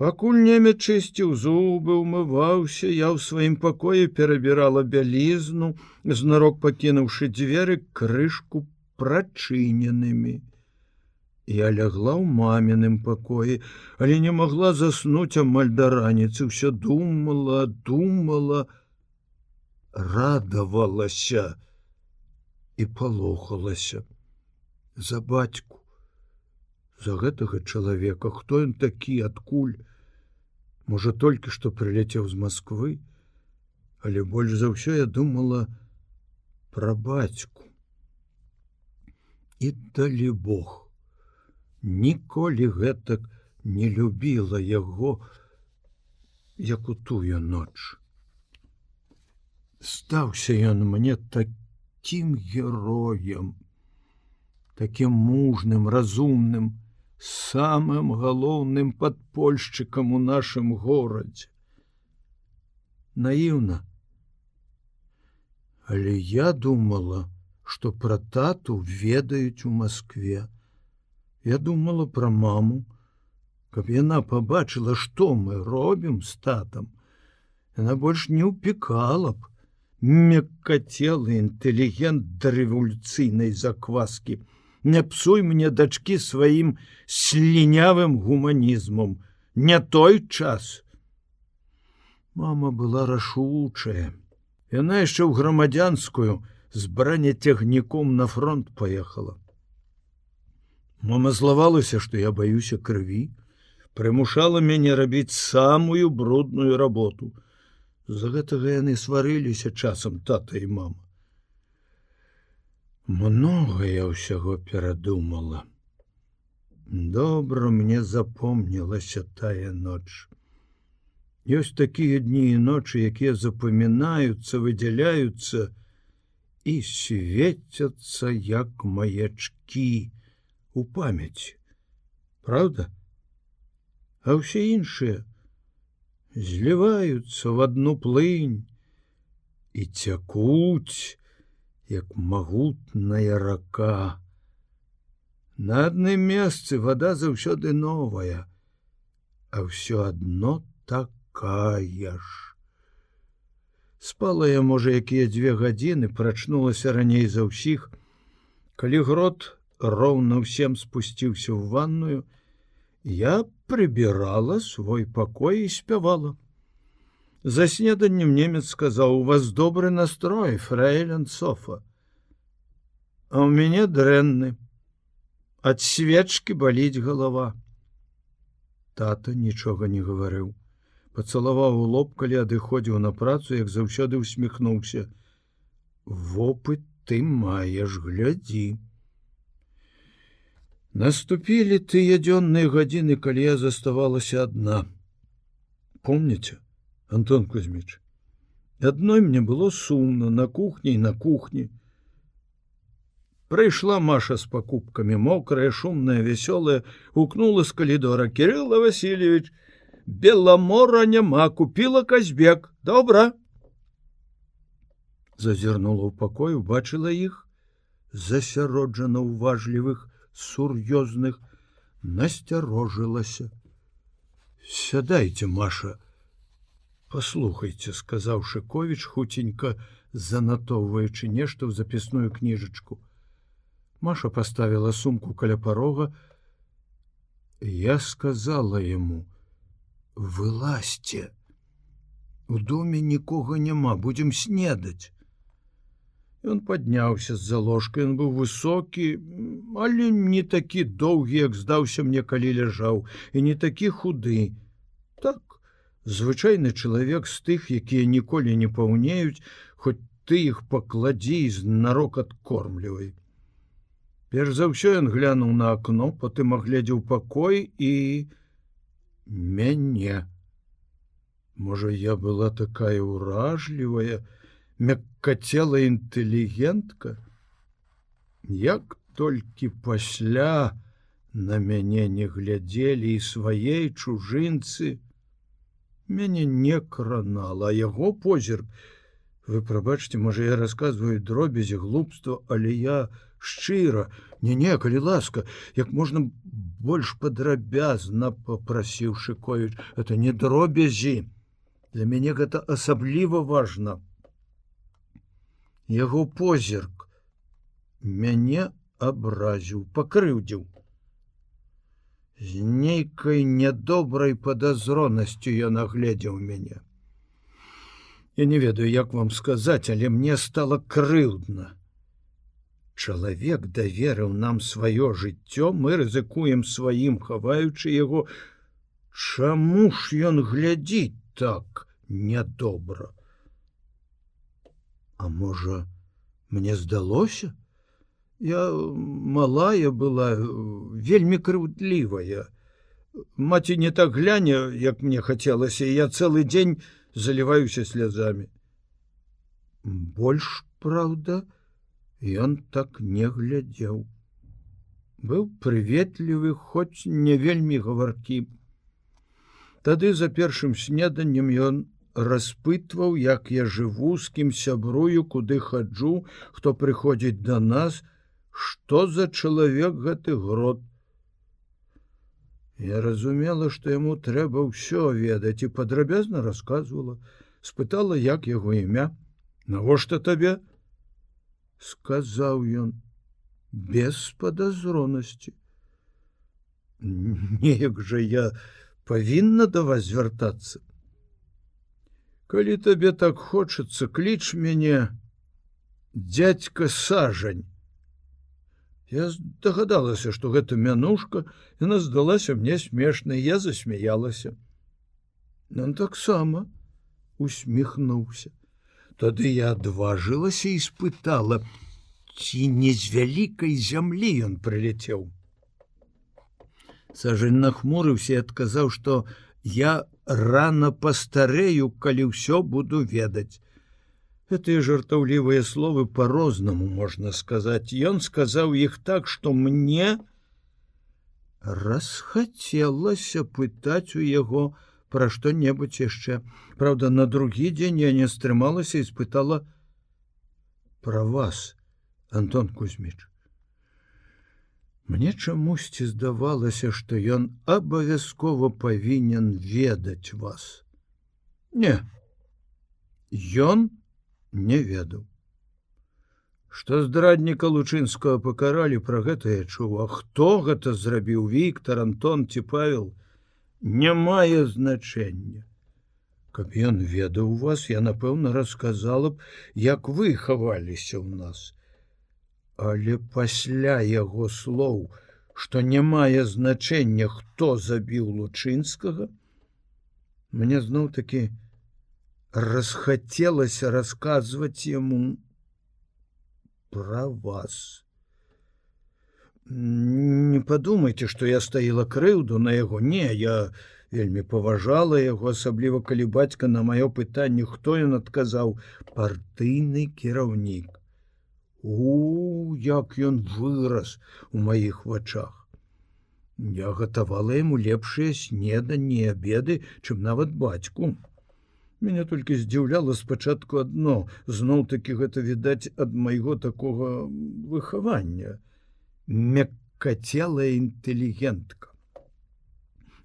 Пакуль немец чысціў зубы, умываўся, я ў сваім пакоі перабірала бялізну, знарок пакінуўшы дзверы крышку прачыненымі. Я лягла ў маміным пакоі, але не магла заснуць амаль да раніцы, ўсё думала, думала, радавалася і палохалася. За бацьку за гэтага чалавека хто ён такі адкуль? Можа толькі што прыляцеў з Москвы але больш за ўсё я думала пра бацьку. І далі Бог. Ніколі гэтак не любіла яго як у тую ноч. Стаўся ён мне такі таким героем, таким мужным, разумным, самым галоўным падпольшчыкам у нашым горадзе. Наіўна. Але я думала, што пра тату ведаюць у Маскве. Я думала пра маму, каб яна пабачыла, што мы робім з татам. Яна больш не ўпікала б, меккацелы інтэлігент да рэволюцыйнай закваскі. Не псуй мне дачкі сваім слінявым гуманізмам, не той час. Мама была рашучая. Яна яшчэ ў грамадзянскую з браняцягніком на фронт паехала. Мама злавалася, што я баюся крыві, прымушала мяне рабіць самую брудную работу. За гэтага яны сварыліся часам тата і мама. Многае ўсяго перадумала. Добра мне запомнілася тая ноч. Ёсць такія дні і ночы, якія запамінаюцца, выдзяляюцца і светяцца як маячкі у памяці. Праўда? А ўсе іншыя зліваюцца в одну плынь і цякуць, як магутная рака. На адным месцы вода заўсёды новая, а ўсё адно такая ж. Спала я, можа, якія дзве гадзіны прачнулася раней за ўсіх, калі грот роўна ўсем спусціўся ў ванную, я прыбірала свой пакой і спявала. За снеданнем немец сказаў: у вас добры настрой, фрэйлен софа. А ў мяне дрэнны, ад свечкі баліць галава. Тата нічога не гаварыў. Пацалаваў у лоб, калі адыходзіў на працу, як заўсёды усміхнуўся. Вопыт ты маеш глядзі. Наступілі тыя дзённыя гадзіны, калі я заставалася адна. Помніце, Антон Кузьміч. Адной мне было сумна на кухні і на кухні. Прыйшла Маша з пакупкамі, мокрая, шумная, вясёлая, укнула з калідора Кирилла Васильевич. Беламора няма, купила казбек, добра. Зазірнула ў пакой, убачыла іх, засяроджана ўважлівых, сур'ёзных, насцярожылася. Сядайце, Маша, послухайте, сказаў Шковіч хутенька, занатоўваючы нешта ў запісную кніжачку. Маша поставила сумку каля порога. Я сказала ему: вылазьте. У доме нікога няма, будем снедаць. Он подняўся з-за ложкой, он быў высокі, але не такі доўгі, як здаўся мне, калі ляжаў, і не такі худы. Так, звычайны чалавек з тых, якія ніколі не паўнеюць, хоць ты іх пакладзі з нарок адкормлівай. Перш за ўсё ён глянуў на акно, потым агледзеў пакой і мяне. Можа, я была такая ўражлівая, мяккацела інтэлігентка. Як толькі пасля на мяне не глядзелі і свае чужынцы, мяне не кранала яго позірк. Вы прабачце, можа, я расказваю дробязі глупства, але я, шчыра не не калі ласка як можна больш падрабязна попрасіў шыкоюць это не дробязі для мяне гэта асабліва важна яго позірк мяне абразіў пакрыўдзіў. З нейкай нядобрай падазронасцю ён агледзеў мяне. Я не ведаю як вам сказаць але мне стало крыўдна. Чалавек даверыў нам сваё жыццё мы рызыкуем сваім хаваючы яго. Чаму ж ён глядзіць так нядобра А можа мне здалося я малая была вельмі крыўдлівая маці не так гляне як мне хацелася я цэлы дзень заліваюся слязамі больш праўда, Ён так не глядзеў. Быў прыветлівы, хоць не вельмі гаваркі. Тады за першым снеданнем ён распытваў, як я жыву, з кім сябрую, куды хаджу, хто прыходзіць да нас, што за чалавек гэты грот. Я разумела, што яму трэба ўсё ведаць і падрабязна расказвала, спытала, як яго імя, Навошта табе? сказаў ён. Без падазронасці неяк жа я павінна да вас звяртацца калі табе так хочацца кліч мяне дядька сажань Я дагадалася, што гэта мянушка яна здалася мне смешнай, я засмяялася. Ён таксама усміхнуўся. Тады я адважылася і спытала, ці не з вялікай зямлі ён прыляцеў. Сажань нахмурыўся і адказаў, што я рано пастарэю, калі ўсё буду ведаць. Гэтыя жартаўлівыя словы по-рознаму можна сказаць. Ён сказаў іх так, што мне расхацелася пытаць у яго пра што-небудзь яшчэ. Праўда, на другі дзень я не стрымалася і спытала пра вас, Антон Кузьміч. Мне чамусьці здавалася, што ён абавязкова павінен ведаць вас. Не, ён, не ведаў. Што здрадніка лучынскага пакаралі пра гэта я чуў, а хто гэта зрабіў Віктор Антон ці павел не мае значэння. Каб ён ведаў вас, я напэўна расказала б, як вы хаваліся ў нас. Але пасля яго слоў, што не мае значэння, хто забіў лучынскага, мне зноў такі, расхацелася расказваць яму про вас. Не падумайце, што я стаіла крыўду на яго не, я вельмі паважала яго, асабліва калі бацька на маё пытанне, хто ён адказаў партыйны кіраўнік. У як ён вырас у маіх вачах. Я гатавала яму лепшыя снеданні обеды, чым нават бацьку. Меня толькі здзіўляла спачатку адно зноў такі гэта відаць ад майго такога выхавання мяккацелая інтэлігентка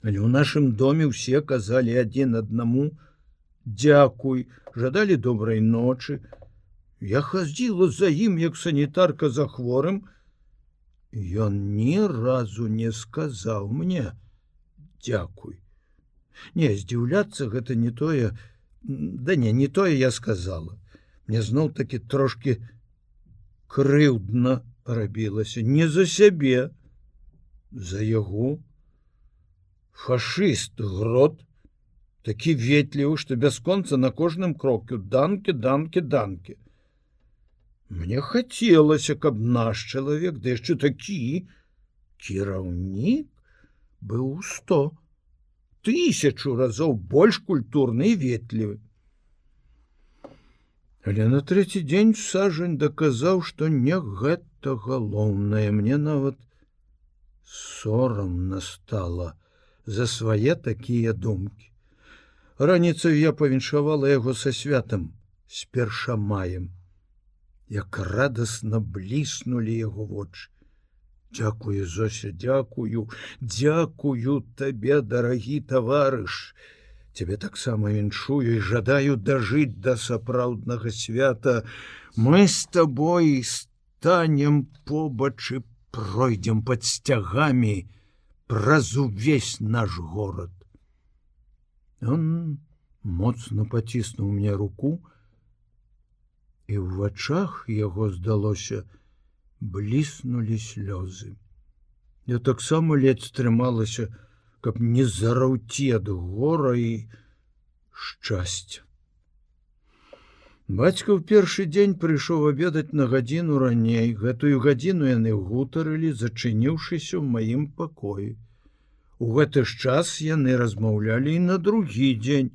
але ў нашым доме ўсе казалі адзін аднаму дзякуй жадалі добрай ночы я хадзіла за ім як санітарка за хворым. Ён ні разу не сказаў мне дзякуй не здзіўляцца гэта не тое Да не не тое я сказала. Мне зноў таки трошки крыўдна рабілася. Не за сябе за яго. Фашыст грот такі ветлівы што бясконца на кожным кроку. Данкі данкі данкі мне хацелася каб наш чалавек да яшчэ такі кіраўнік быў сто тысячу разоў больш культурны і ветлівы. Але на трэці дзень сажань даказаў, што не гэта галоўнае мне нават сорам настала за свае такія думкі. Раніцаю я павіншавала яго са святам з першамаем, як радасна бліснулі яго вочы. Дякую Зося, дзякую, дзякую табе, дарагі таварыш. Цябе таксама віншую і жадаю дажыць да сапраўднага свята. Мы з табой станем побачы, пройдзем пад сцягамі праз увесь наш горад. Он моцна паціснуў мне руку, і ў вачах яго здалося, бліснули слёзы. Я таксама ледзь стрымалася, каб не зараўці ад гора і шчасця. Бацька ў першы дзень прыйшоў абедаць на гадзіну раней. Гэтую гадзіну яны гутарылі, зачыніўшыся ў маім пакоі. У гэты ж час яны размаўлялі і на другі дзень.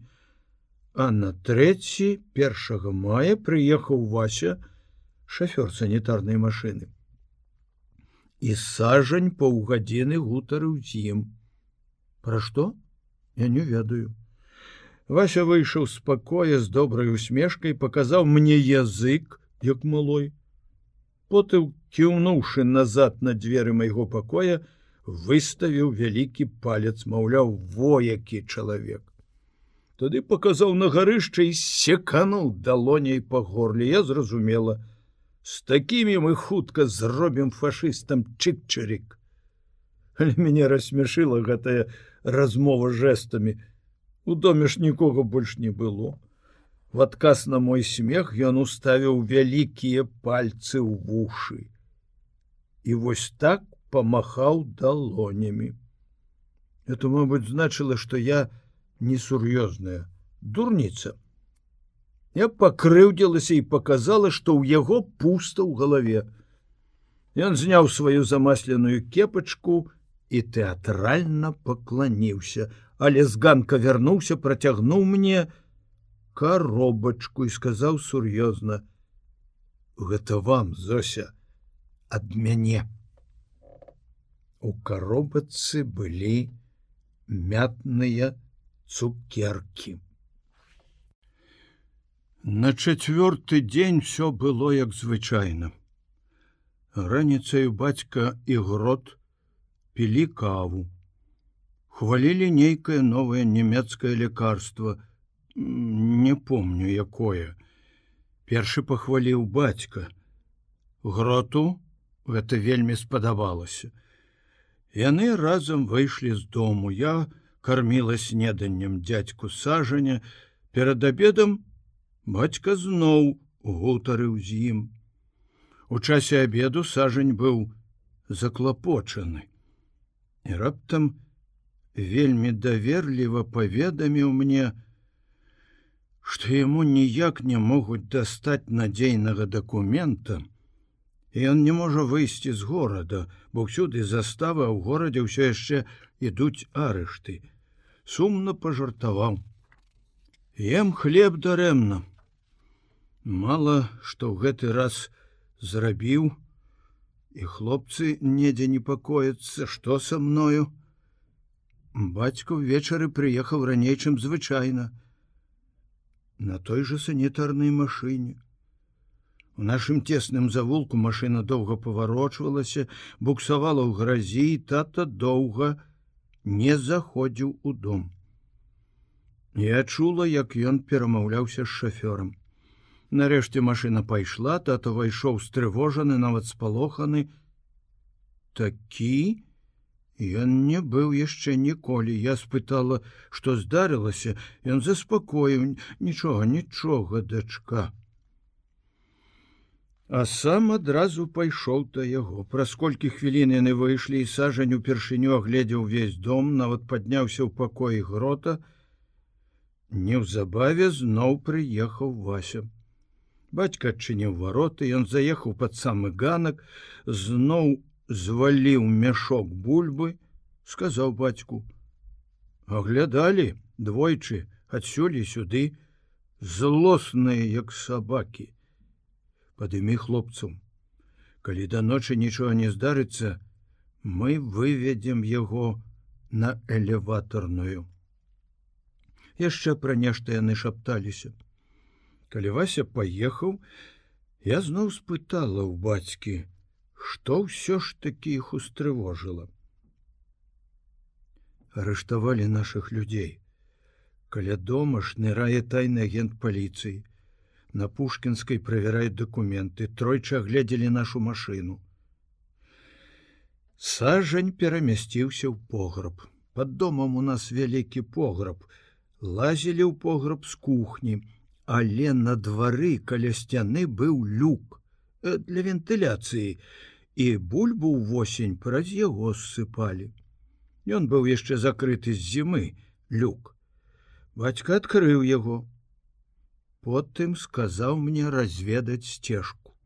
А на трэці першага мая прыехаў Вася, шафёр санітарнай машыны. І сажань паўгадзіны гутарыў з ім. Пра што? Я не ведаю. Вася выйшаў з пакоя з добрай усмешкай, паказаў мне язык, як малой. Потым, кіўнуўшы назад на дзверы майго пакоя, выставіў вялікі палец, маўляў, воякі чалавек. Тады паказаў на гарышча і секануў далоняй па горле, я зразумела, С такими мы хутка зробім фашыстам чыкчарик. Але мяне рассмяшыла гэтая размова жэстамі. У доме ж нікога больш не было. В адказ на мой смех ён уставіў вялікія пальцы ў вушы. і вось так памахаў далонямі. Это, мабыць, значыла, што я несур'ёзная дурніца. Я пакрыўдзілася і показала, што ў яго пуста ў галаве. Ён зняў сваю замасленую кепачку і тэатральна пакланіўся, але з ганка вярнуўся, працягнуў мне коробачку і сказаў сур'ёзна: « Гэта вам, Зося, ад мяне. У коробацы былі мятныя цукеркі. На чацвёрты дзень все было як звычайна. Раніцаю бацька і грот пілі каву. Хвалілі нейкае новае нямецкае лекарство, не помню якое. Першы пахваліў бацька. Гроту гэта вельмі спадабалася. Яны разам выйшлі з дому. Я карміла снеданнем дядзьку сажаня перад абедам, Бацька зноў гутарыў з ім. У часе обеду сажань быў заклапочаны. І раптам вельмі даверліва паведаміў мне, што яму ніяк не могуць дастаць надзейнага дакумента, і ён не можа выйсці з горада, бо ўсюды застава ў горадзе ўсё яшчэ ідуць арышты. Сумна пажартаваў. Ем хлеб дарэмна мало что ў гэты раз зрабіў і хлопцы недзе непакояцца что со мною бацька ўвечары прыехаў раней чым звычайна на той же санітарнай машыне у нашым тесным завулку машина доўга паварочвалася буксавала ў гразі тата доўга не заходзіў у дом я чула як ён перамаўляўся з шафёрам Нарэшце машина пайшла, тато ўвайшоў стрывожаны, нават спалоханы. Такі ён не быў яшчэ ніколі. Я спытала, што здарылася, Ён заспакоіў нічога, нічога, дачка. А сам адразу пайшоў да яго. Праз колькі хвілін яны выйшлі і сажань упершыню агледзеў увесь дом, нават падняўся ў пакоі грота. Неўзабаве зноў прыехаў Вася. Бацька адчыніў вароты, ён заехаў пад самы ганак, зноў зваліў мяшок бульбы, сказаў бацьку: « Аглядалі двойчы адсюль і сюды, злосныя, як сабакі. Падымі хлопцам. Калі да ночы нічога не здарыцца, мы выведзем яго на элеватарную. Яшчэ пра нешта яны шапталіся калі Вася паехаў, я зноў спытала ў бацькі, што ўсё ж такі іх устрывожыла. Арыштавалі наших людзей. Каля дома шнырае тайны агент паліцыі. На пушкінскай правяраюць дакументы, тройчы агледзелі нашу машину. Сажань перамясціўся ў пограб. Под домам у нас вялікі пограб. Лазілі ў пограб з кухні, але на двары каля сцяны быў люк э, для вентыляцыі і бульбу ўвосень праз яго ссыпалі. Ён быў яшчэ закрыты з зімы люк. Бацька адкрыў яго. Потым сказаў мне разведаць сцежку.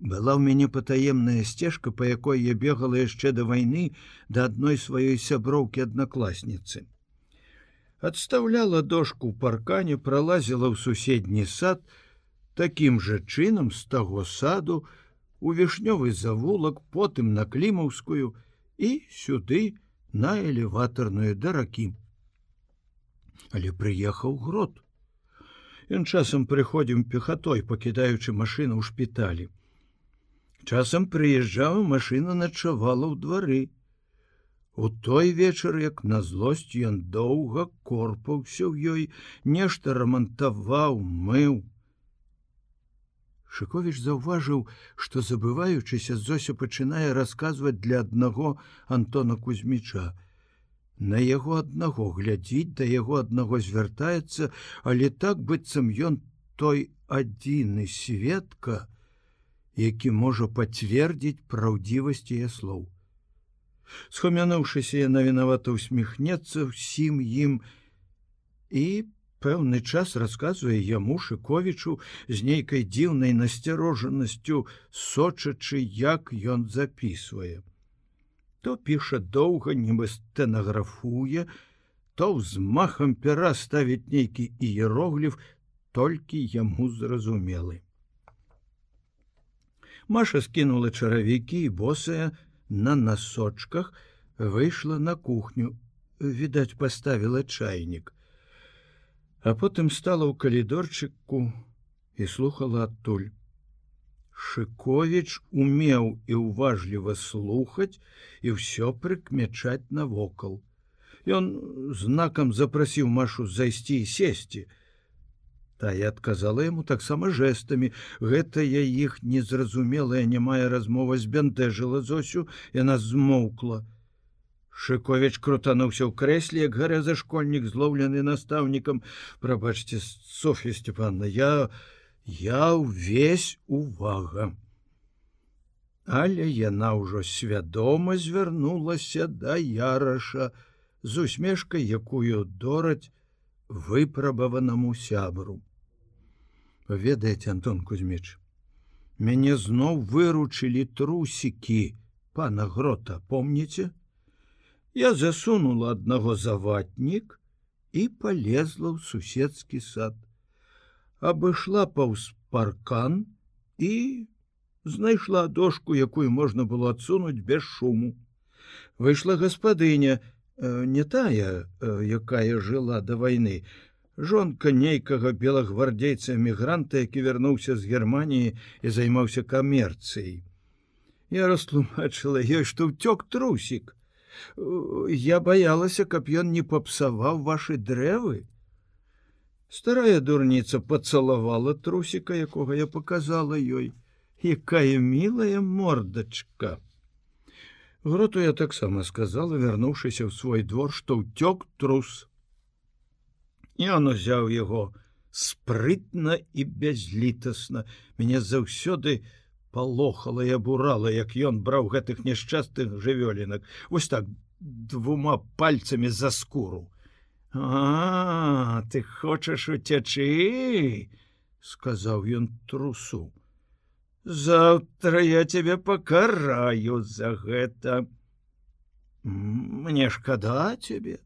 Была ў мяне патаемная сцежка, па якой я бегала яшчэ да вайны да адной сваёй сяброўкі аднакласніцы адстаўляла дошку ў паркане, пролазіла ў суседні сад, такім жа чынам з таго саду, у вішнёвы завулак, потым на клімаўскую і сюды на элеватарную даракі. Але прыехаў грот. Ён часам прыходзім пехатой, пакідаючы машыну ў шпіталі. Часам прыязджаў машына начавала ў двары. У той вечар, як на злосць ён доўга корпаўся ў ёй, нешта рамантаваў, мыў. Шковіч заўважыў, што забываючыся Зося пачынае расказваць для аднаго Антона Кузьміча. На яго аднаго глядзіць, да яго аднаго звяртаецца, але так быццам ён той адзіны сведка, які можа пацвердзіць праўдзівасць яе слоў. Схамянуўшыся яна вінавата усміхнецца ўсім ім і пэўны час расказвае яму шыковічу з нейкай дзіўнай насцярожанасцю сочачы як ён записывае то піша доўга нібы стэнаграфуе то ўзмахам пера ставіць нейкі іерогліф толькі яму зразумелы. Маша скінула чаравікі і босая на насочках выйшла на кухню відаць паставіла чайнік а потым стала ў калідорчыку і слухала адтуль шыковіч умеў і ўважліва слухаць і ўсё прыкмячаць навокал ён знакам запрасіў машу зайсці і сесці Тая адказала яму таксама жэстамі. Гэтая іх незразумелая нямая размова збянтэжыла зосю, яна змоўкла. Шыковіч крутануўся ў крэсле, як гарэза школьнік злоўлены настаўнікам. Прабачце Софья Степанна, я я ўвесь увага. Але яна ўжо свядома звярнулася да яраша з усмешкай, якую дораць выпрабаванаму сябру. Ведаеце антон кузьміч мяне зноў выручылі трусікі пана грота помніце? Я засунула аднаго заватнік і полезла ў суседскі сад абышла паўз паркан і знайшла дошку якую можна было адсунуць без шуму выйшла гаспадыня не тая якая жыла да вайны жонка нейкага белагвардзейца эмігранта, які вярнуўся з Геррманіі і займаўся камерцыяй. Я растлумачыла ёй, што ўцёк трусік. Я баялася, каб ён не папсаваў вашы дрэвы. Старая дурніца пацалавала трусіка, якога я показала ёй, якая мілая мордачка. Гроту я таксама сказала, вярнуўшыся ў свой двор, што ўцёк трус. І он узяў яго спрытна і бязлітасна мяне заўсёды палохала і абурала як ён браў гэтых няшчастых жывёлінак. Вось так двума пальцамі за скуру а ты хочаш уцячы сказаў ён трусу завтра я тебе пакараю за гэта мне шкада тебе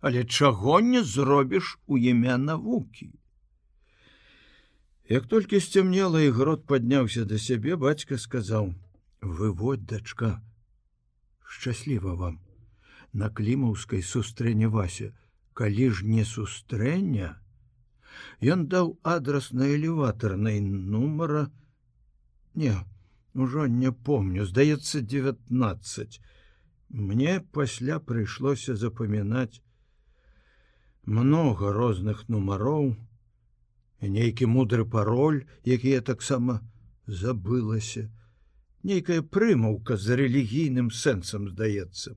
але чаго не зробіш у імя навукі. Як толькі сцямнела і грот падняўся да сябе, бацька сказаў: « Выводь, дачка, шчасліва вам. На клімаўскай сустрэне Вася, калі ж не сустрэня, Ён даў адрас на элеватарнай нумара. Не, ужо не помню, здаецца 19. Мне пасля прыйшлося запамінаць много розных нумароў нейкі мудры пароль які я таксама забылася нейкая прымаўка з рэлігійным сэнсам здаецца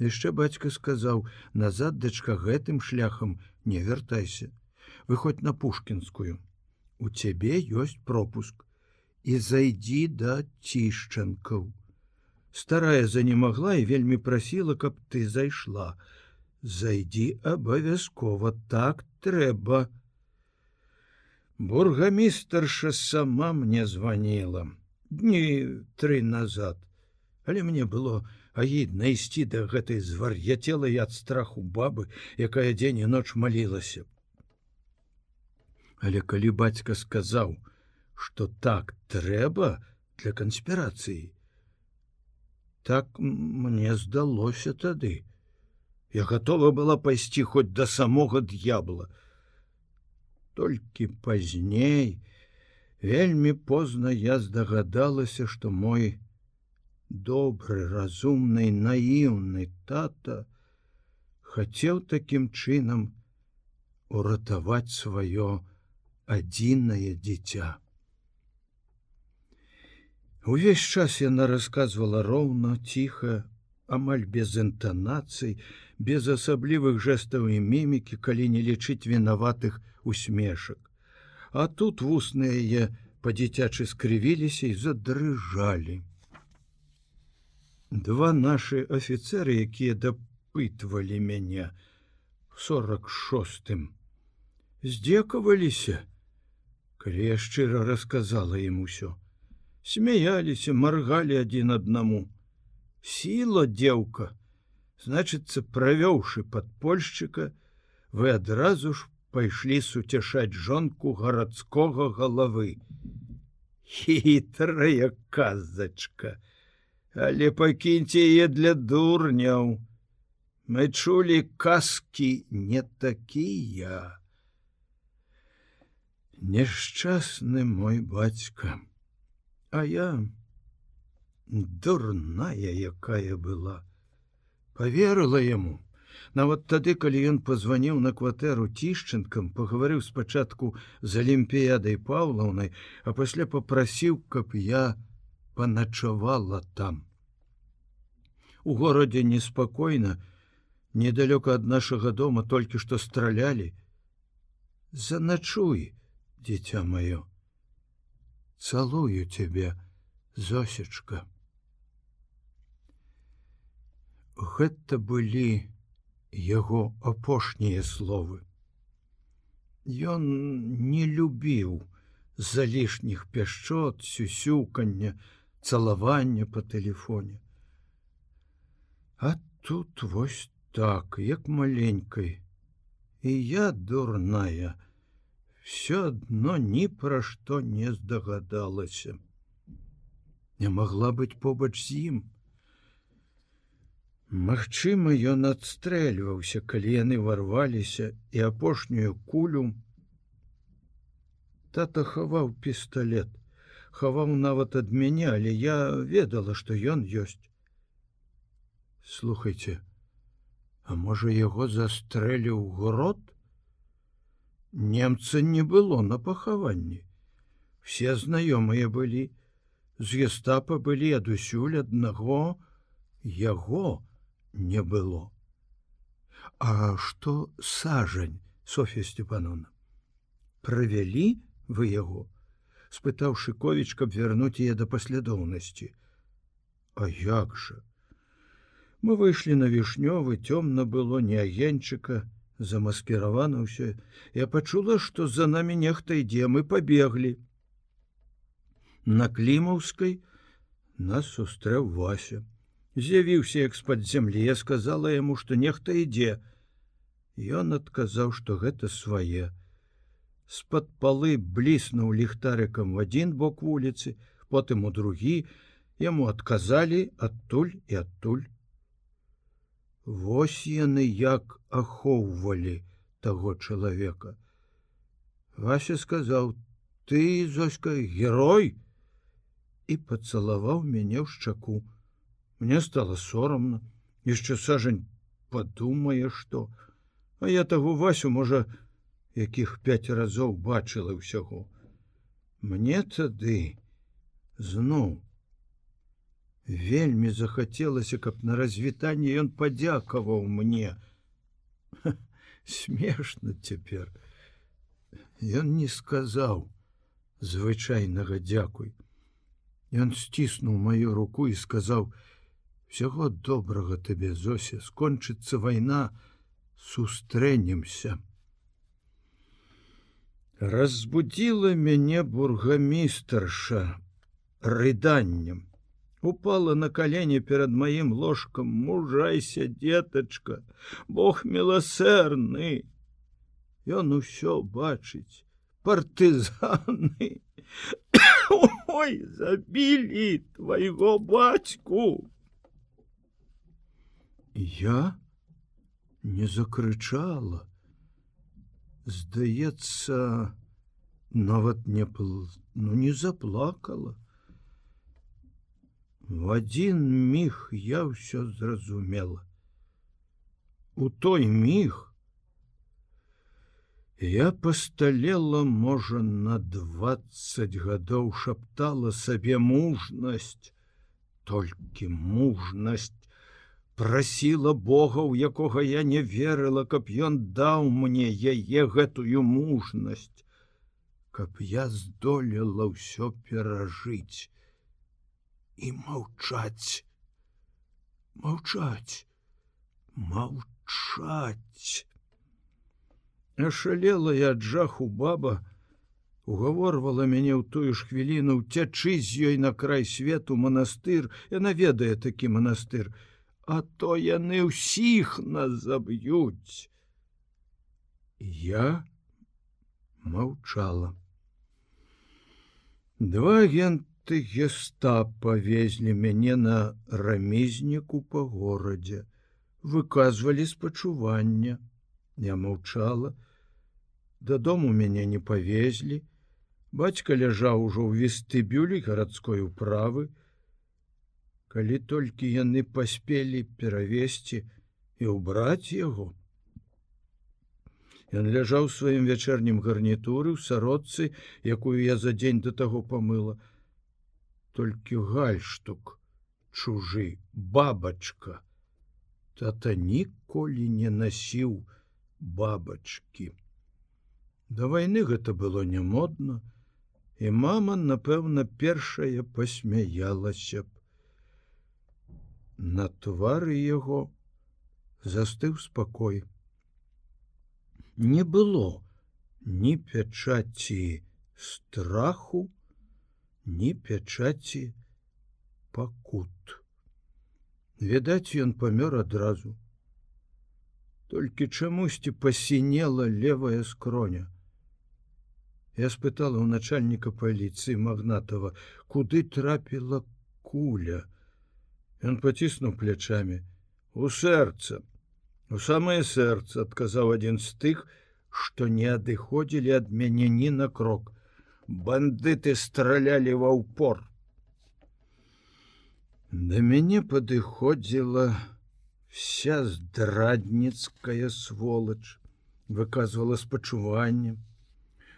яшчэ бацька сказаў назад дачка гэтым шляхам не вяртайся. Выходь на пушкінскую. У цябе ёсць пропуск. І зайдзі да цішчанкаў старая занемагла і вельмі прасіла каб ты зайшла. А зайди абавязкова так трэба бургамістрша сама мне звонила дні тры назад. Але мне было агідна ісці да гэтай звар'яцелай ад страху бабы якая дзень і ноч малілася але калі бацька сказаў что так трэба для канспірацыі так мне здалося тады Я готова была пайсці хоць да самога д'ябла. Толькі пазней, вельмі позна я здагадалася, што мой добры, разумны, наіўны тата хацеў такім чынам уратаваць сваё адзінае дзіця. Увесь час яна расказвала роўна, ціха, амаль без інтанацый, без асаблівых жэстаў і мімікі, калі не лічыць вінаватых усмешак. А тут вусныя яе па-дзіцячы скрывіліся і задрыжалі. Два нашы афіцеры, якія дапытвалі мяне сорок шостым, здзекаваліся, калі я шчыра расказала ім усё. Смяяліся, маргалі адзін аднаму. Сіла дзеўка, значыцца, правёўшы падпольшчыка, вы адразу ж пайшлі суцяшаць жонку гарадскога галавы. Хітрая казачка, Але пакіньце яе для дурняў. Мы чулі казкі не такія. Няшчасны мой бацька, А я дурная, якая была, поверыла яму. Нават тады, калі ён пазваніў на кватэру цішчынкам, пагаварыў спачатку з алімпіядай Паўлаўнай, а пасля попрасіў, каб я паначавала там. У горадзе неспакойна, недалёка ад нашага дома толькі што стралялі. Заначуй, дзіця маё. Цалую цябе, зосечка. Гэта былі яго апошнія словы. Ён не любіў за лішніх пяшчот, сюсюкання, цалавання по тэлефоне. А тут вось так, як маленькой, і я дурная, все адно ні пра што не здагадалася. Не могла быць побач з ім. Магчыма, ён адстрэльваўся, калі яны варваліся і апошнюю кулю. Тата хаваў пісталлет, хаваў нават ад мяне, але я ведала, што ён ёсць. Слухайте, а можа яго застрэліў грот? Немца не было на пахаванні. Все знаёмыя былі, з гестапа былі адусюль аднаго яго, не было. А что сажань Софья Степановна провялі вы яго спытаў шыковіч каб вярнуць яе да паслядоўнасці. А як жа? Мы выйшлі на вішнёвы цёмна было не агеньчыка замаскіравана ўсё. Я пачула што за намі нехта ідзе мы пабеглі. На клімаўскай нас сустрэў вася. З'явіўся як з-пад зямлі сказала яму што нехта ідзе. Ён адказаў што гэта свае з-пад палы бліснуў ліхтарыкам в адзін бок вуліцы потым у другі. Яму адказалі адтуль і адтуль. Вось яны як ахоўвалі таго чалавека! Вася сказаў ты зоська герой! І пацалаваў мяне ў шчаку. Мне стало сорамно яшчэ сажань подумае что а я таго васю можа якіх пять разоў бачыла ўсяго. Мне тады зноў вельмі захацелася каб на развітанне ён падзякаваў мне. Смешно цяпер. Ён не сказаў звычайнага дзякуй Ён сціснуў маю руку і сказаў: Всяго добрага табе Зося, скончыцца вайна, сустрэнемся. Разбудзіла мяне бургамістарша рыданнем. Упала на калені перад маім ложкам, мужайся, детачка, Бог міласэрны. Ён усё бачыць, партызаны. Ой, забілі твайго бацьку я не закрычала здаецца нават не пл ну не заплакала. В один міг я ўсё зразумела. У той міг я пасталела можа на двадцать гадоў шаптала сабе мужнасць толькі мужнасць прасіла Бога, у якога я не верыла, каб ён даў мне яе гэтую мужнасць, каб я здолела ўсё перажыць і маўчаць. Маўчаць маўчаць. Ашалела я ад жаху баба угаворвала мяне ў тую ж хвіліну ўцячы з ёй на край свету манастыр яна ведае такі манастыр а то яны ўсіх нас заб'юць. Я маўчала. Два агенты геста павезлі мяне на рамізніку па горадзе выказвалі спачування я маўчала. Дадому мяне не павезлі. Бацька ляжаў ужо ў вестыбюлі гарадской управы калі толькі яны паспелі перавесці і ўбраць яго Ён ляжаў сваім вячэрнім гарнітуры ў сародцы, якую я за дзень да таго памыла. Толькі гальштук, чужы, бабачка. Тата ніколі не насіў бабачкі. Да вайны гэта было не модна, і мама, напэўна, першая пасмяялася б. На твары яго застыў спакой не было ні пячаці страху, ні пячаці пакут. Відаць, ён памёр адразу. Толькі чамусьці пасінела левая скроня. Я спытала ў начальніка паліцыі магнатава, куды трапіла куля. Ён паціснуў плячамі. У сэрца у самае сэрца адказаў адзін з тых што не адыходзілі ад мяне ні на крок. Бандыты стралялі ва ўпор да мяне падыходзіла вся здрадніцкая сволач выказвала спачуванне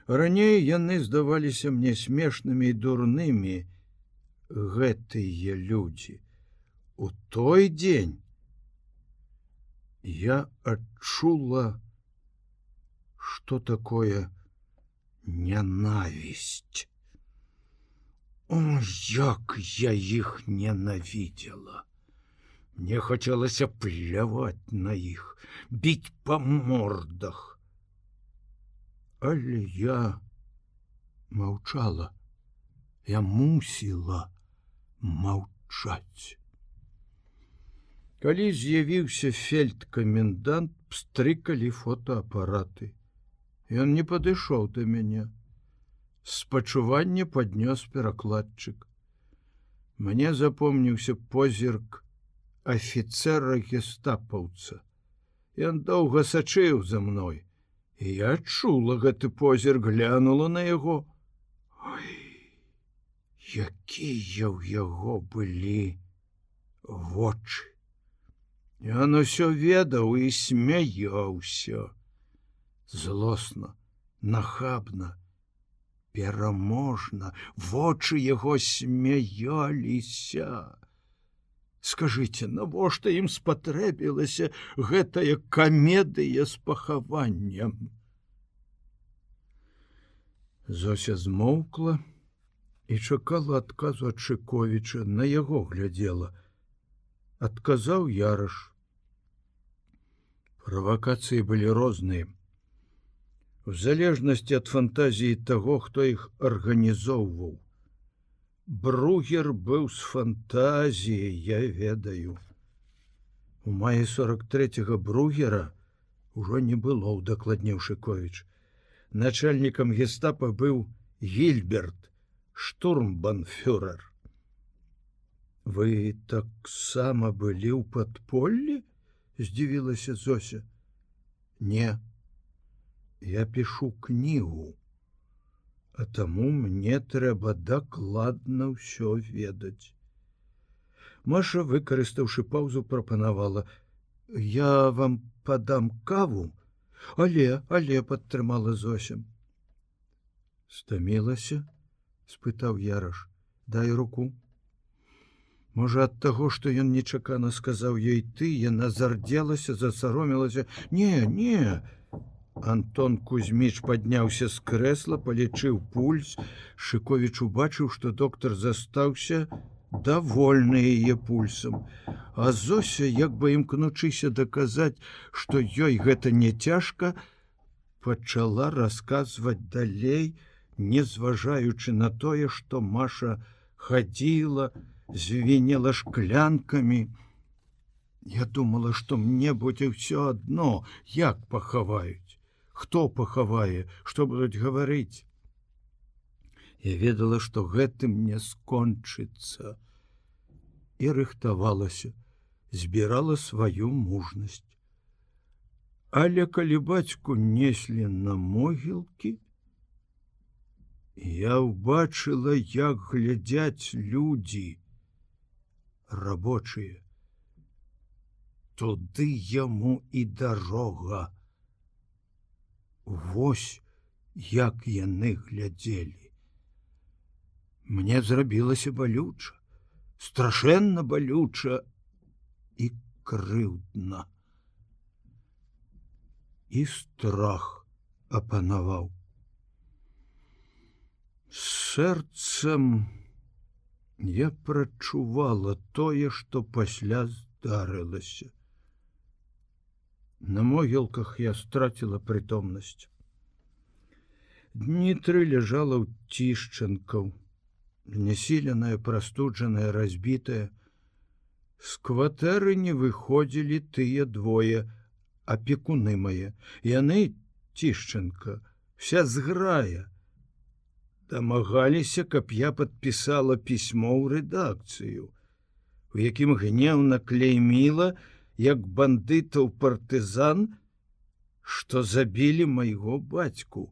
раней яны здаваліся мне смешнымі і дурнымі гэтыя людзі у той дзень. Я адчула что такое ненавість О як я іх ненавидела мне хацелася пляваць на іх біць по мордах. Але я маўчала я мусіла маўчаць Калі з'явіўся фельдкамендант, пстрыкалі фотоапараты. Ён не падышоў да мяне. Спачуванне паднёс перакладчык. Мне запомніўся позірк афіцера гестапаўца. Ён доўга сачыў за мной, і я адчула гэты позірк глянула на яго. Ой, якія ў яго былі вочы. Ён усё ведаў і смяяўся. Злосна, нахабна, пераможна, вочы яго смяяліся. Скажыце, навошта ім спатрэбілася гэтая камедыя з пахаваннем. Зося змоўкла і чакала адказу ад Чковіча, на яго глядзела. Адказаў яраш правакацыі былі розныя. В залежнасці ад фантазіі таго хто іх арганізоўваў. Бругер быў з фантазіяй я ведаю. У маі 43 бругера ўжо не было удакладнеў шыковіч начальнікам гестапа быў гильберт штурмбанфюрер вы таксама былі ў падполлі здзівілася Зося. Не, я пишу кнігу, А таму мне трэба дакладна ўсё ведаць. Маша, выкарыстаўшы паўзу, прапанавала: « Я вам падам каву, але, але падтрымала Зосем. Стамілася, спытаў яраш, дай руку. Можа ад таго, што ён нечакана сказаў ёй ты, яна зардзелася, засаромілася: « Не, не, Антон Кузьміч падняўся з крэсла, палічыў пульс. Шыковіч убачыў, што доктар застаўся давольны яе пульсам. А Зося, як бы імкнучыся даказаць, што ёй гэта не цяжка, пачала расказваць далей, не зважаючы на тое, што Маша хадзіла, звенела шклянкамі. Я думала, што мне будзе ўсё адно, як пахаваюць хто пахавае что будуць гаварыць. Я ведала что гэтым не скончыцца. І рыхтавалася збірала сваю мужнасць. Але калі бацьку неслі на могілкі я ўбачыла як глядзяць людзі рабочие туды яму і дарога Вось як яны глядзелі. Мне зрабілася балюча, страшэнна балюча і крыўдна. І страх апанаваў. Сэрцам я прачувала тое, што пасля здарылася. На могілках я страціла прытомнасць. Днітры ляжала ў цішчанкаў, Нясіленая, прастуджаная, разбітая. З кватэры не выходзілі тыя двое, апекуны мае. Яны цішчанка, вся зграя. Дамагаліся, каб я падпісала пісьмо ў рэдакцыю, у якім гнеўна клейміла, як бандытаў партызан, што забілі майго бацьку,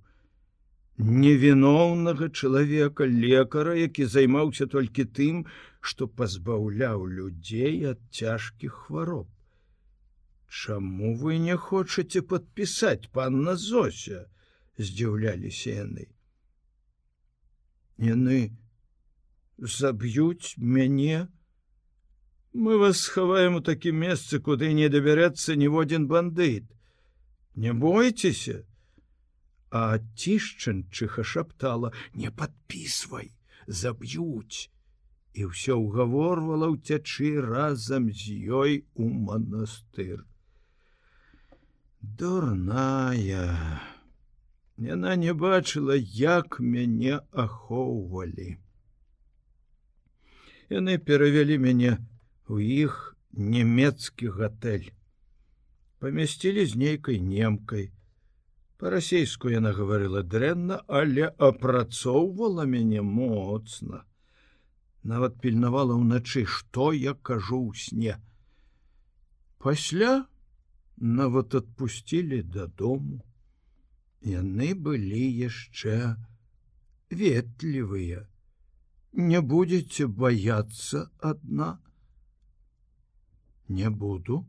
невіноўнага чалавека лекара, які займаўся толькі тым, што пазбаўляў людзей ад цяжкіх хвароб. Чаму вы не хочаце падпісаць панна Зося, здзіўляліся яны. Яны заб'юць мяне, Мы вас схаваем у такім месцы, куды не давярэцца ніводзін бандыт. Не бойцеся, А цішчанчыха шаптала: не подписывай, заб'юць і ўсё ўгаворвала ўцячы разам з ёй у манастыр. Дурная. Яна не бачыла, як мяне ахоўвалі. Яны перавялі мяне у іх нямецкі гатэль. Памясцілі з нейкай немкай. Па-расейску яна гаварыла дрэнна, але апрацоўвала мяне моцна. Нават пільнавала ўначы, што я кажу ў сне. Пасля нават адпусцілі дадому. Яны былі яшчэ ветлівыя. Не будзеце баяцца адна, не буду.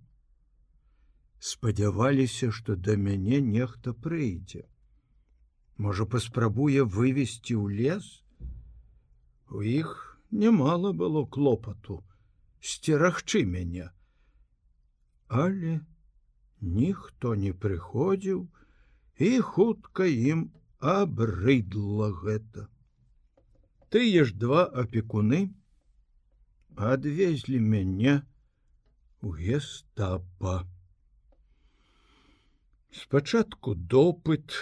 Спадзяваліся что да мяне нехта прыйдзе. Можа паспрабуе вывесці ў лес? У іх немало было клопату. Сцерагчы мяне. Але ніхто не прыходзіў і хутка ім абрыдла гэта тыя ж два апекуны адвезлі мяне у гестапа. Спачатку допыт,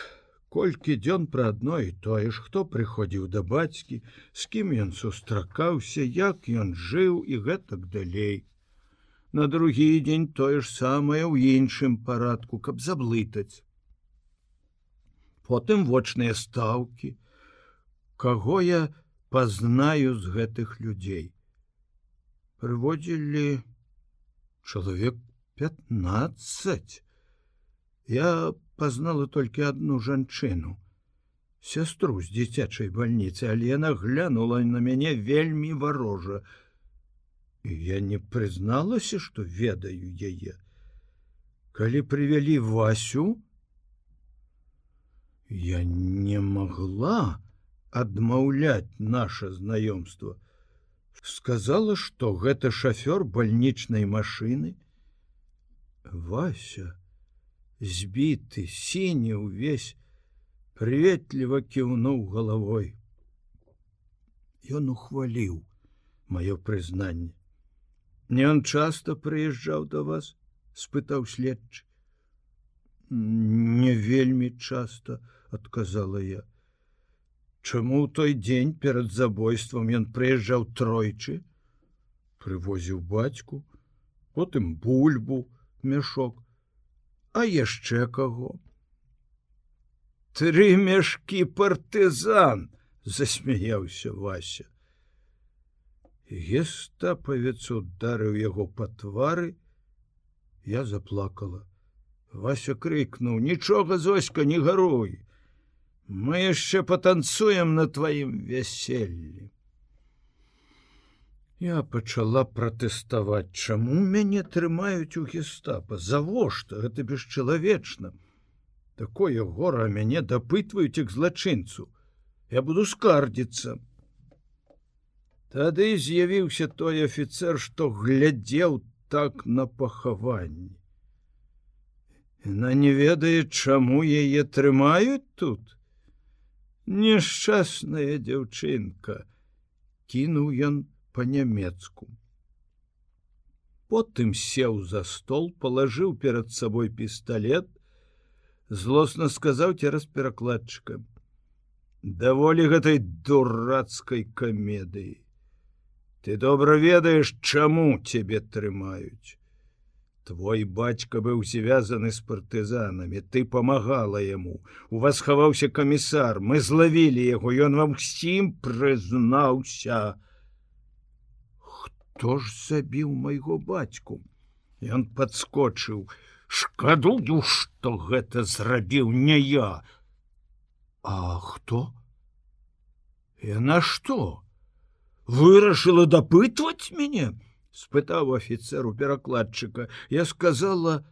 колькі дзён пра адно і тое ж, хто прыходзіў да бацькі, з кім ён сустракаўся, як ён жыў і гэтак далей. На другі дзень тое ж самае ў іншым парадку, каб заблытаць. Потым вочныя стаўкі, каго я пазнаю з гэтых людзей. Прыводзілі чалавек 15 я пазнала толькі одну жанчыну сястру з дзіцячай больніцы але яна глянула на мяне вельмі варожа. І я не прызналася что ведаю яе. Калі прывялі васю я не могла адмаўляць наше знаёмство сказала что гэта шафёр больнічнай машины Вася збіты сіні ўвесь прыветліва кіўнуў галавой. Ён ухваліў маё прызнанне. Не он часто прыязджаў да вас, спытаў следчы. Не вельмі часто, адказала я. Чаму ў той дзень перад забойствам ён прыязджаў тройчы, прывозіў бацьку, потым бульбу, мяшок, а яшчэ каго. Тры мяшкі партызан, засмяяўся Вася. Гестапавец ударыў яго па твары, я заплакала. Вася крыкнуў: нічога зоська не гаруй. Мы яшчэ патанцуем на тваім вяселлі. Я пачала пратэставаць, чаму мяне трымаюць у гестапа, завошта гэта бесчалавечна. Такое гора мяне дапытваюць к злачынцу. Я буду скардзіцца. Тады з'явіўся той офіцер, што глядзеў так на пахаванні. Яна не ведае, чаму яе трымаюць тут. Нешчасная дзяўчынка, кінуў ён, по-нямецку. Потым сеў за стол, палажыў перад сабой пісталлет, злосна сказаў цераз перакладчыка: « Даволі гэтай дурацкай камедыі. Ты добра ведаеш, чаму цябе трымаюць. Твой бацька быў звязаны з партызанамі, ты памагала яму. У вас хаваўся камісар, мы злавілі яго, ён вам сім прызнаўся, хто ж забіў майго бацьку? Ён подскочыў шкадую что гэта зрабіў не я. А хто? Яна что вырашыла дапытваць мяне спытаў офіцеру перакладчыка. Я сказала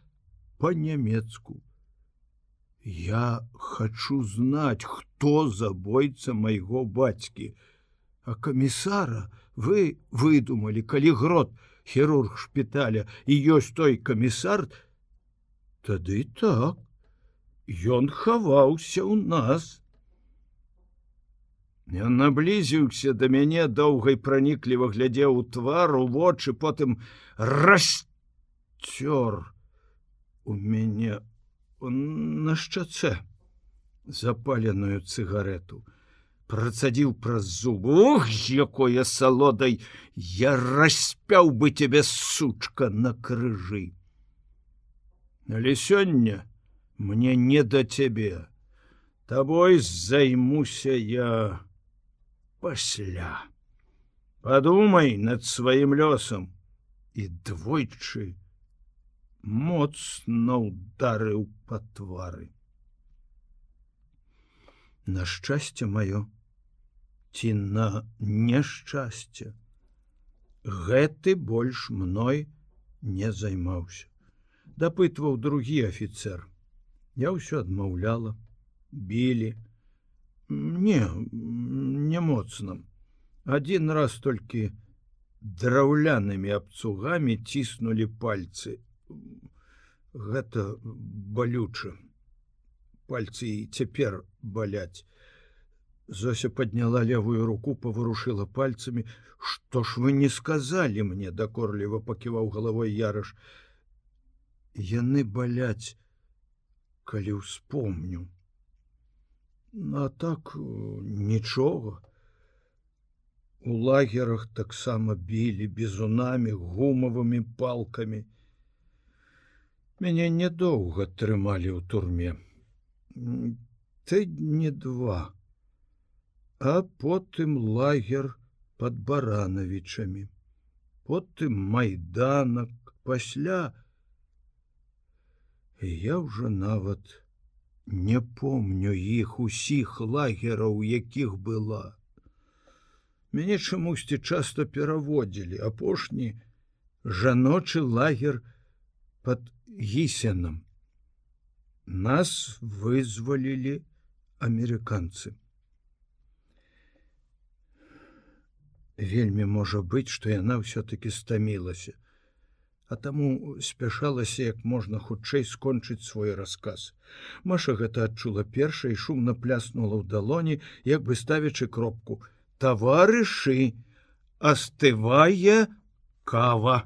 по-нямецку я хочу знать хто забойца майго бацькі. А камісара у вы выдумали калі грот хірург шпіталя і ёсць той камісар? Тады так. Ён хаваўся ў нас ён наблізіўся да мяне доўгай пранікліва глядзеў у твар у вочы потым расцёр у мяне на шчаце запаленую цыгарету. Працадзіў праз зубух якое салодай! Я распяў бы тебе сучка на крыжы! Але сёння мне не да цябе. Табой займуся я пасля подумай над сваім лёсам і двойчы моцно ударыў па твары на шчасце маё ці на няшчасце. Гэты больш мной не займаўся. Дапытваў другі афіцер. Я ўсё адмаўляла, білі. Не, не моцна. Адзін раз толькі драўлянымі абцугамі ціснулі пальцы. Гэта балюча. Пальцы і цяпер баляць. Зося подняла левую руку, поворушила пальцами. Что ж вы не сказали мне, докорліво покиваў головой ярыш. Яны баляць, калі вспомню. А так нічога. У лагерах таксама білі бізунамі, гумавымі палкамі. Мяне нядоўга трымалі ў турме. Ты не два а потым лагер под баранавічамі потым майданак пасля я ўжо нават не помню іх усіх лагераў якіх была. Мяне чамусьці часто пераводзілі. Апошні жаночы лагер под гісенам. Нас вызвалілі амерыканцы. Вельмі можа быць што яна ўсё-таки стамілася а таму спяшалася як можна хутчэй скончыць свой расказ. Маша гэта адчула першай шумна пляснула ў далоні, як бы ставячы кропку: таварышы, астывае кава.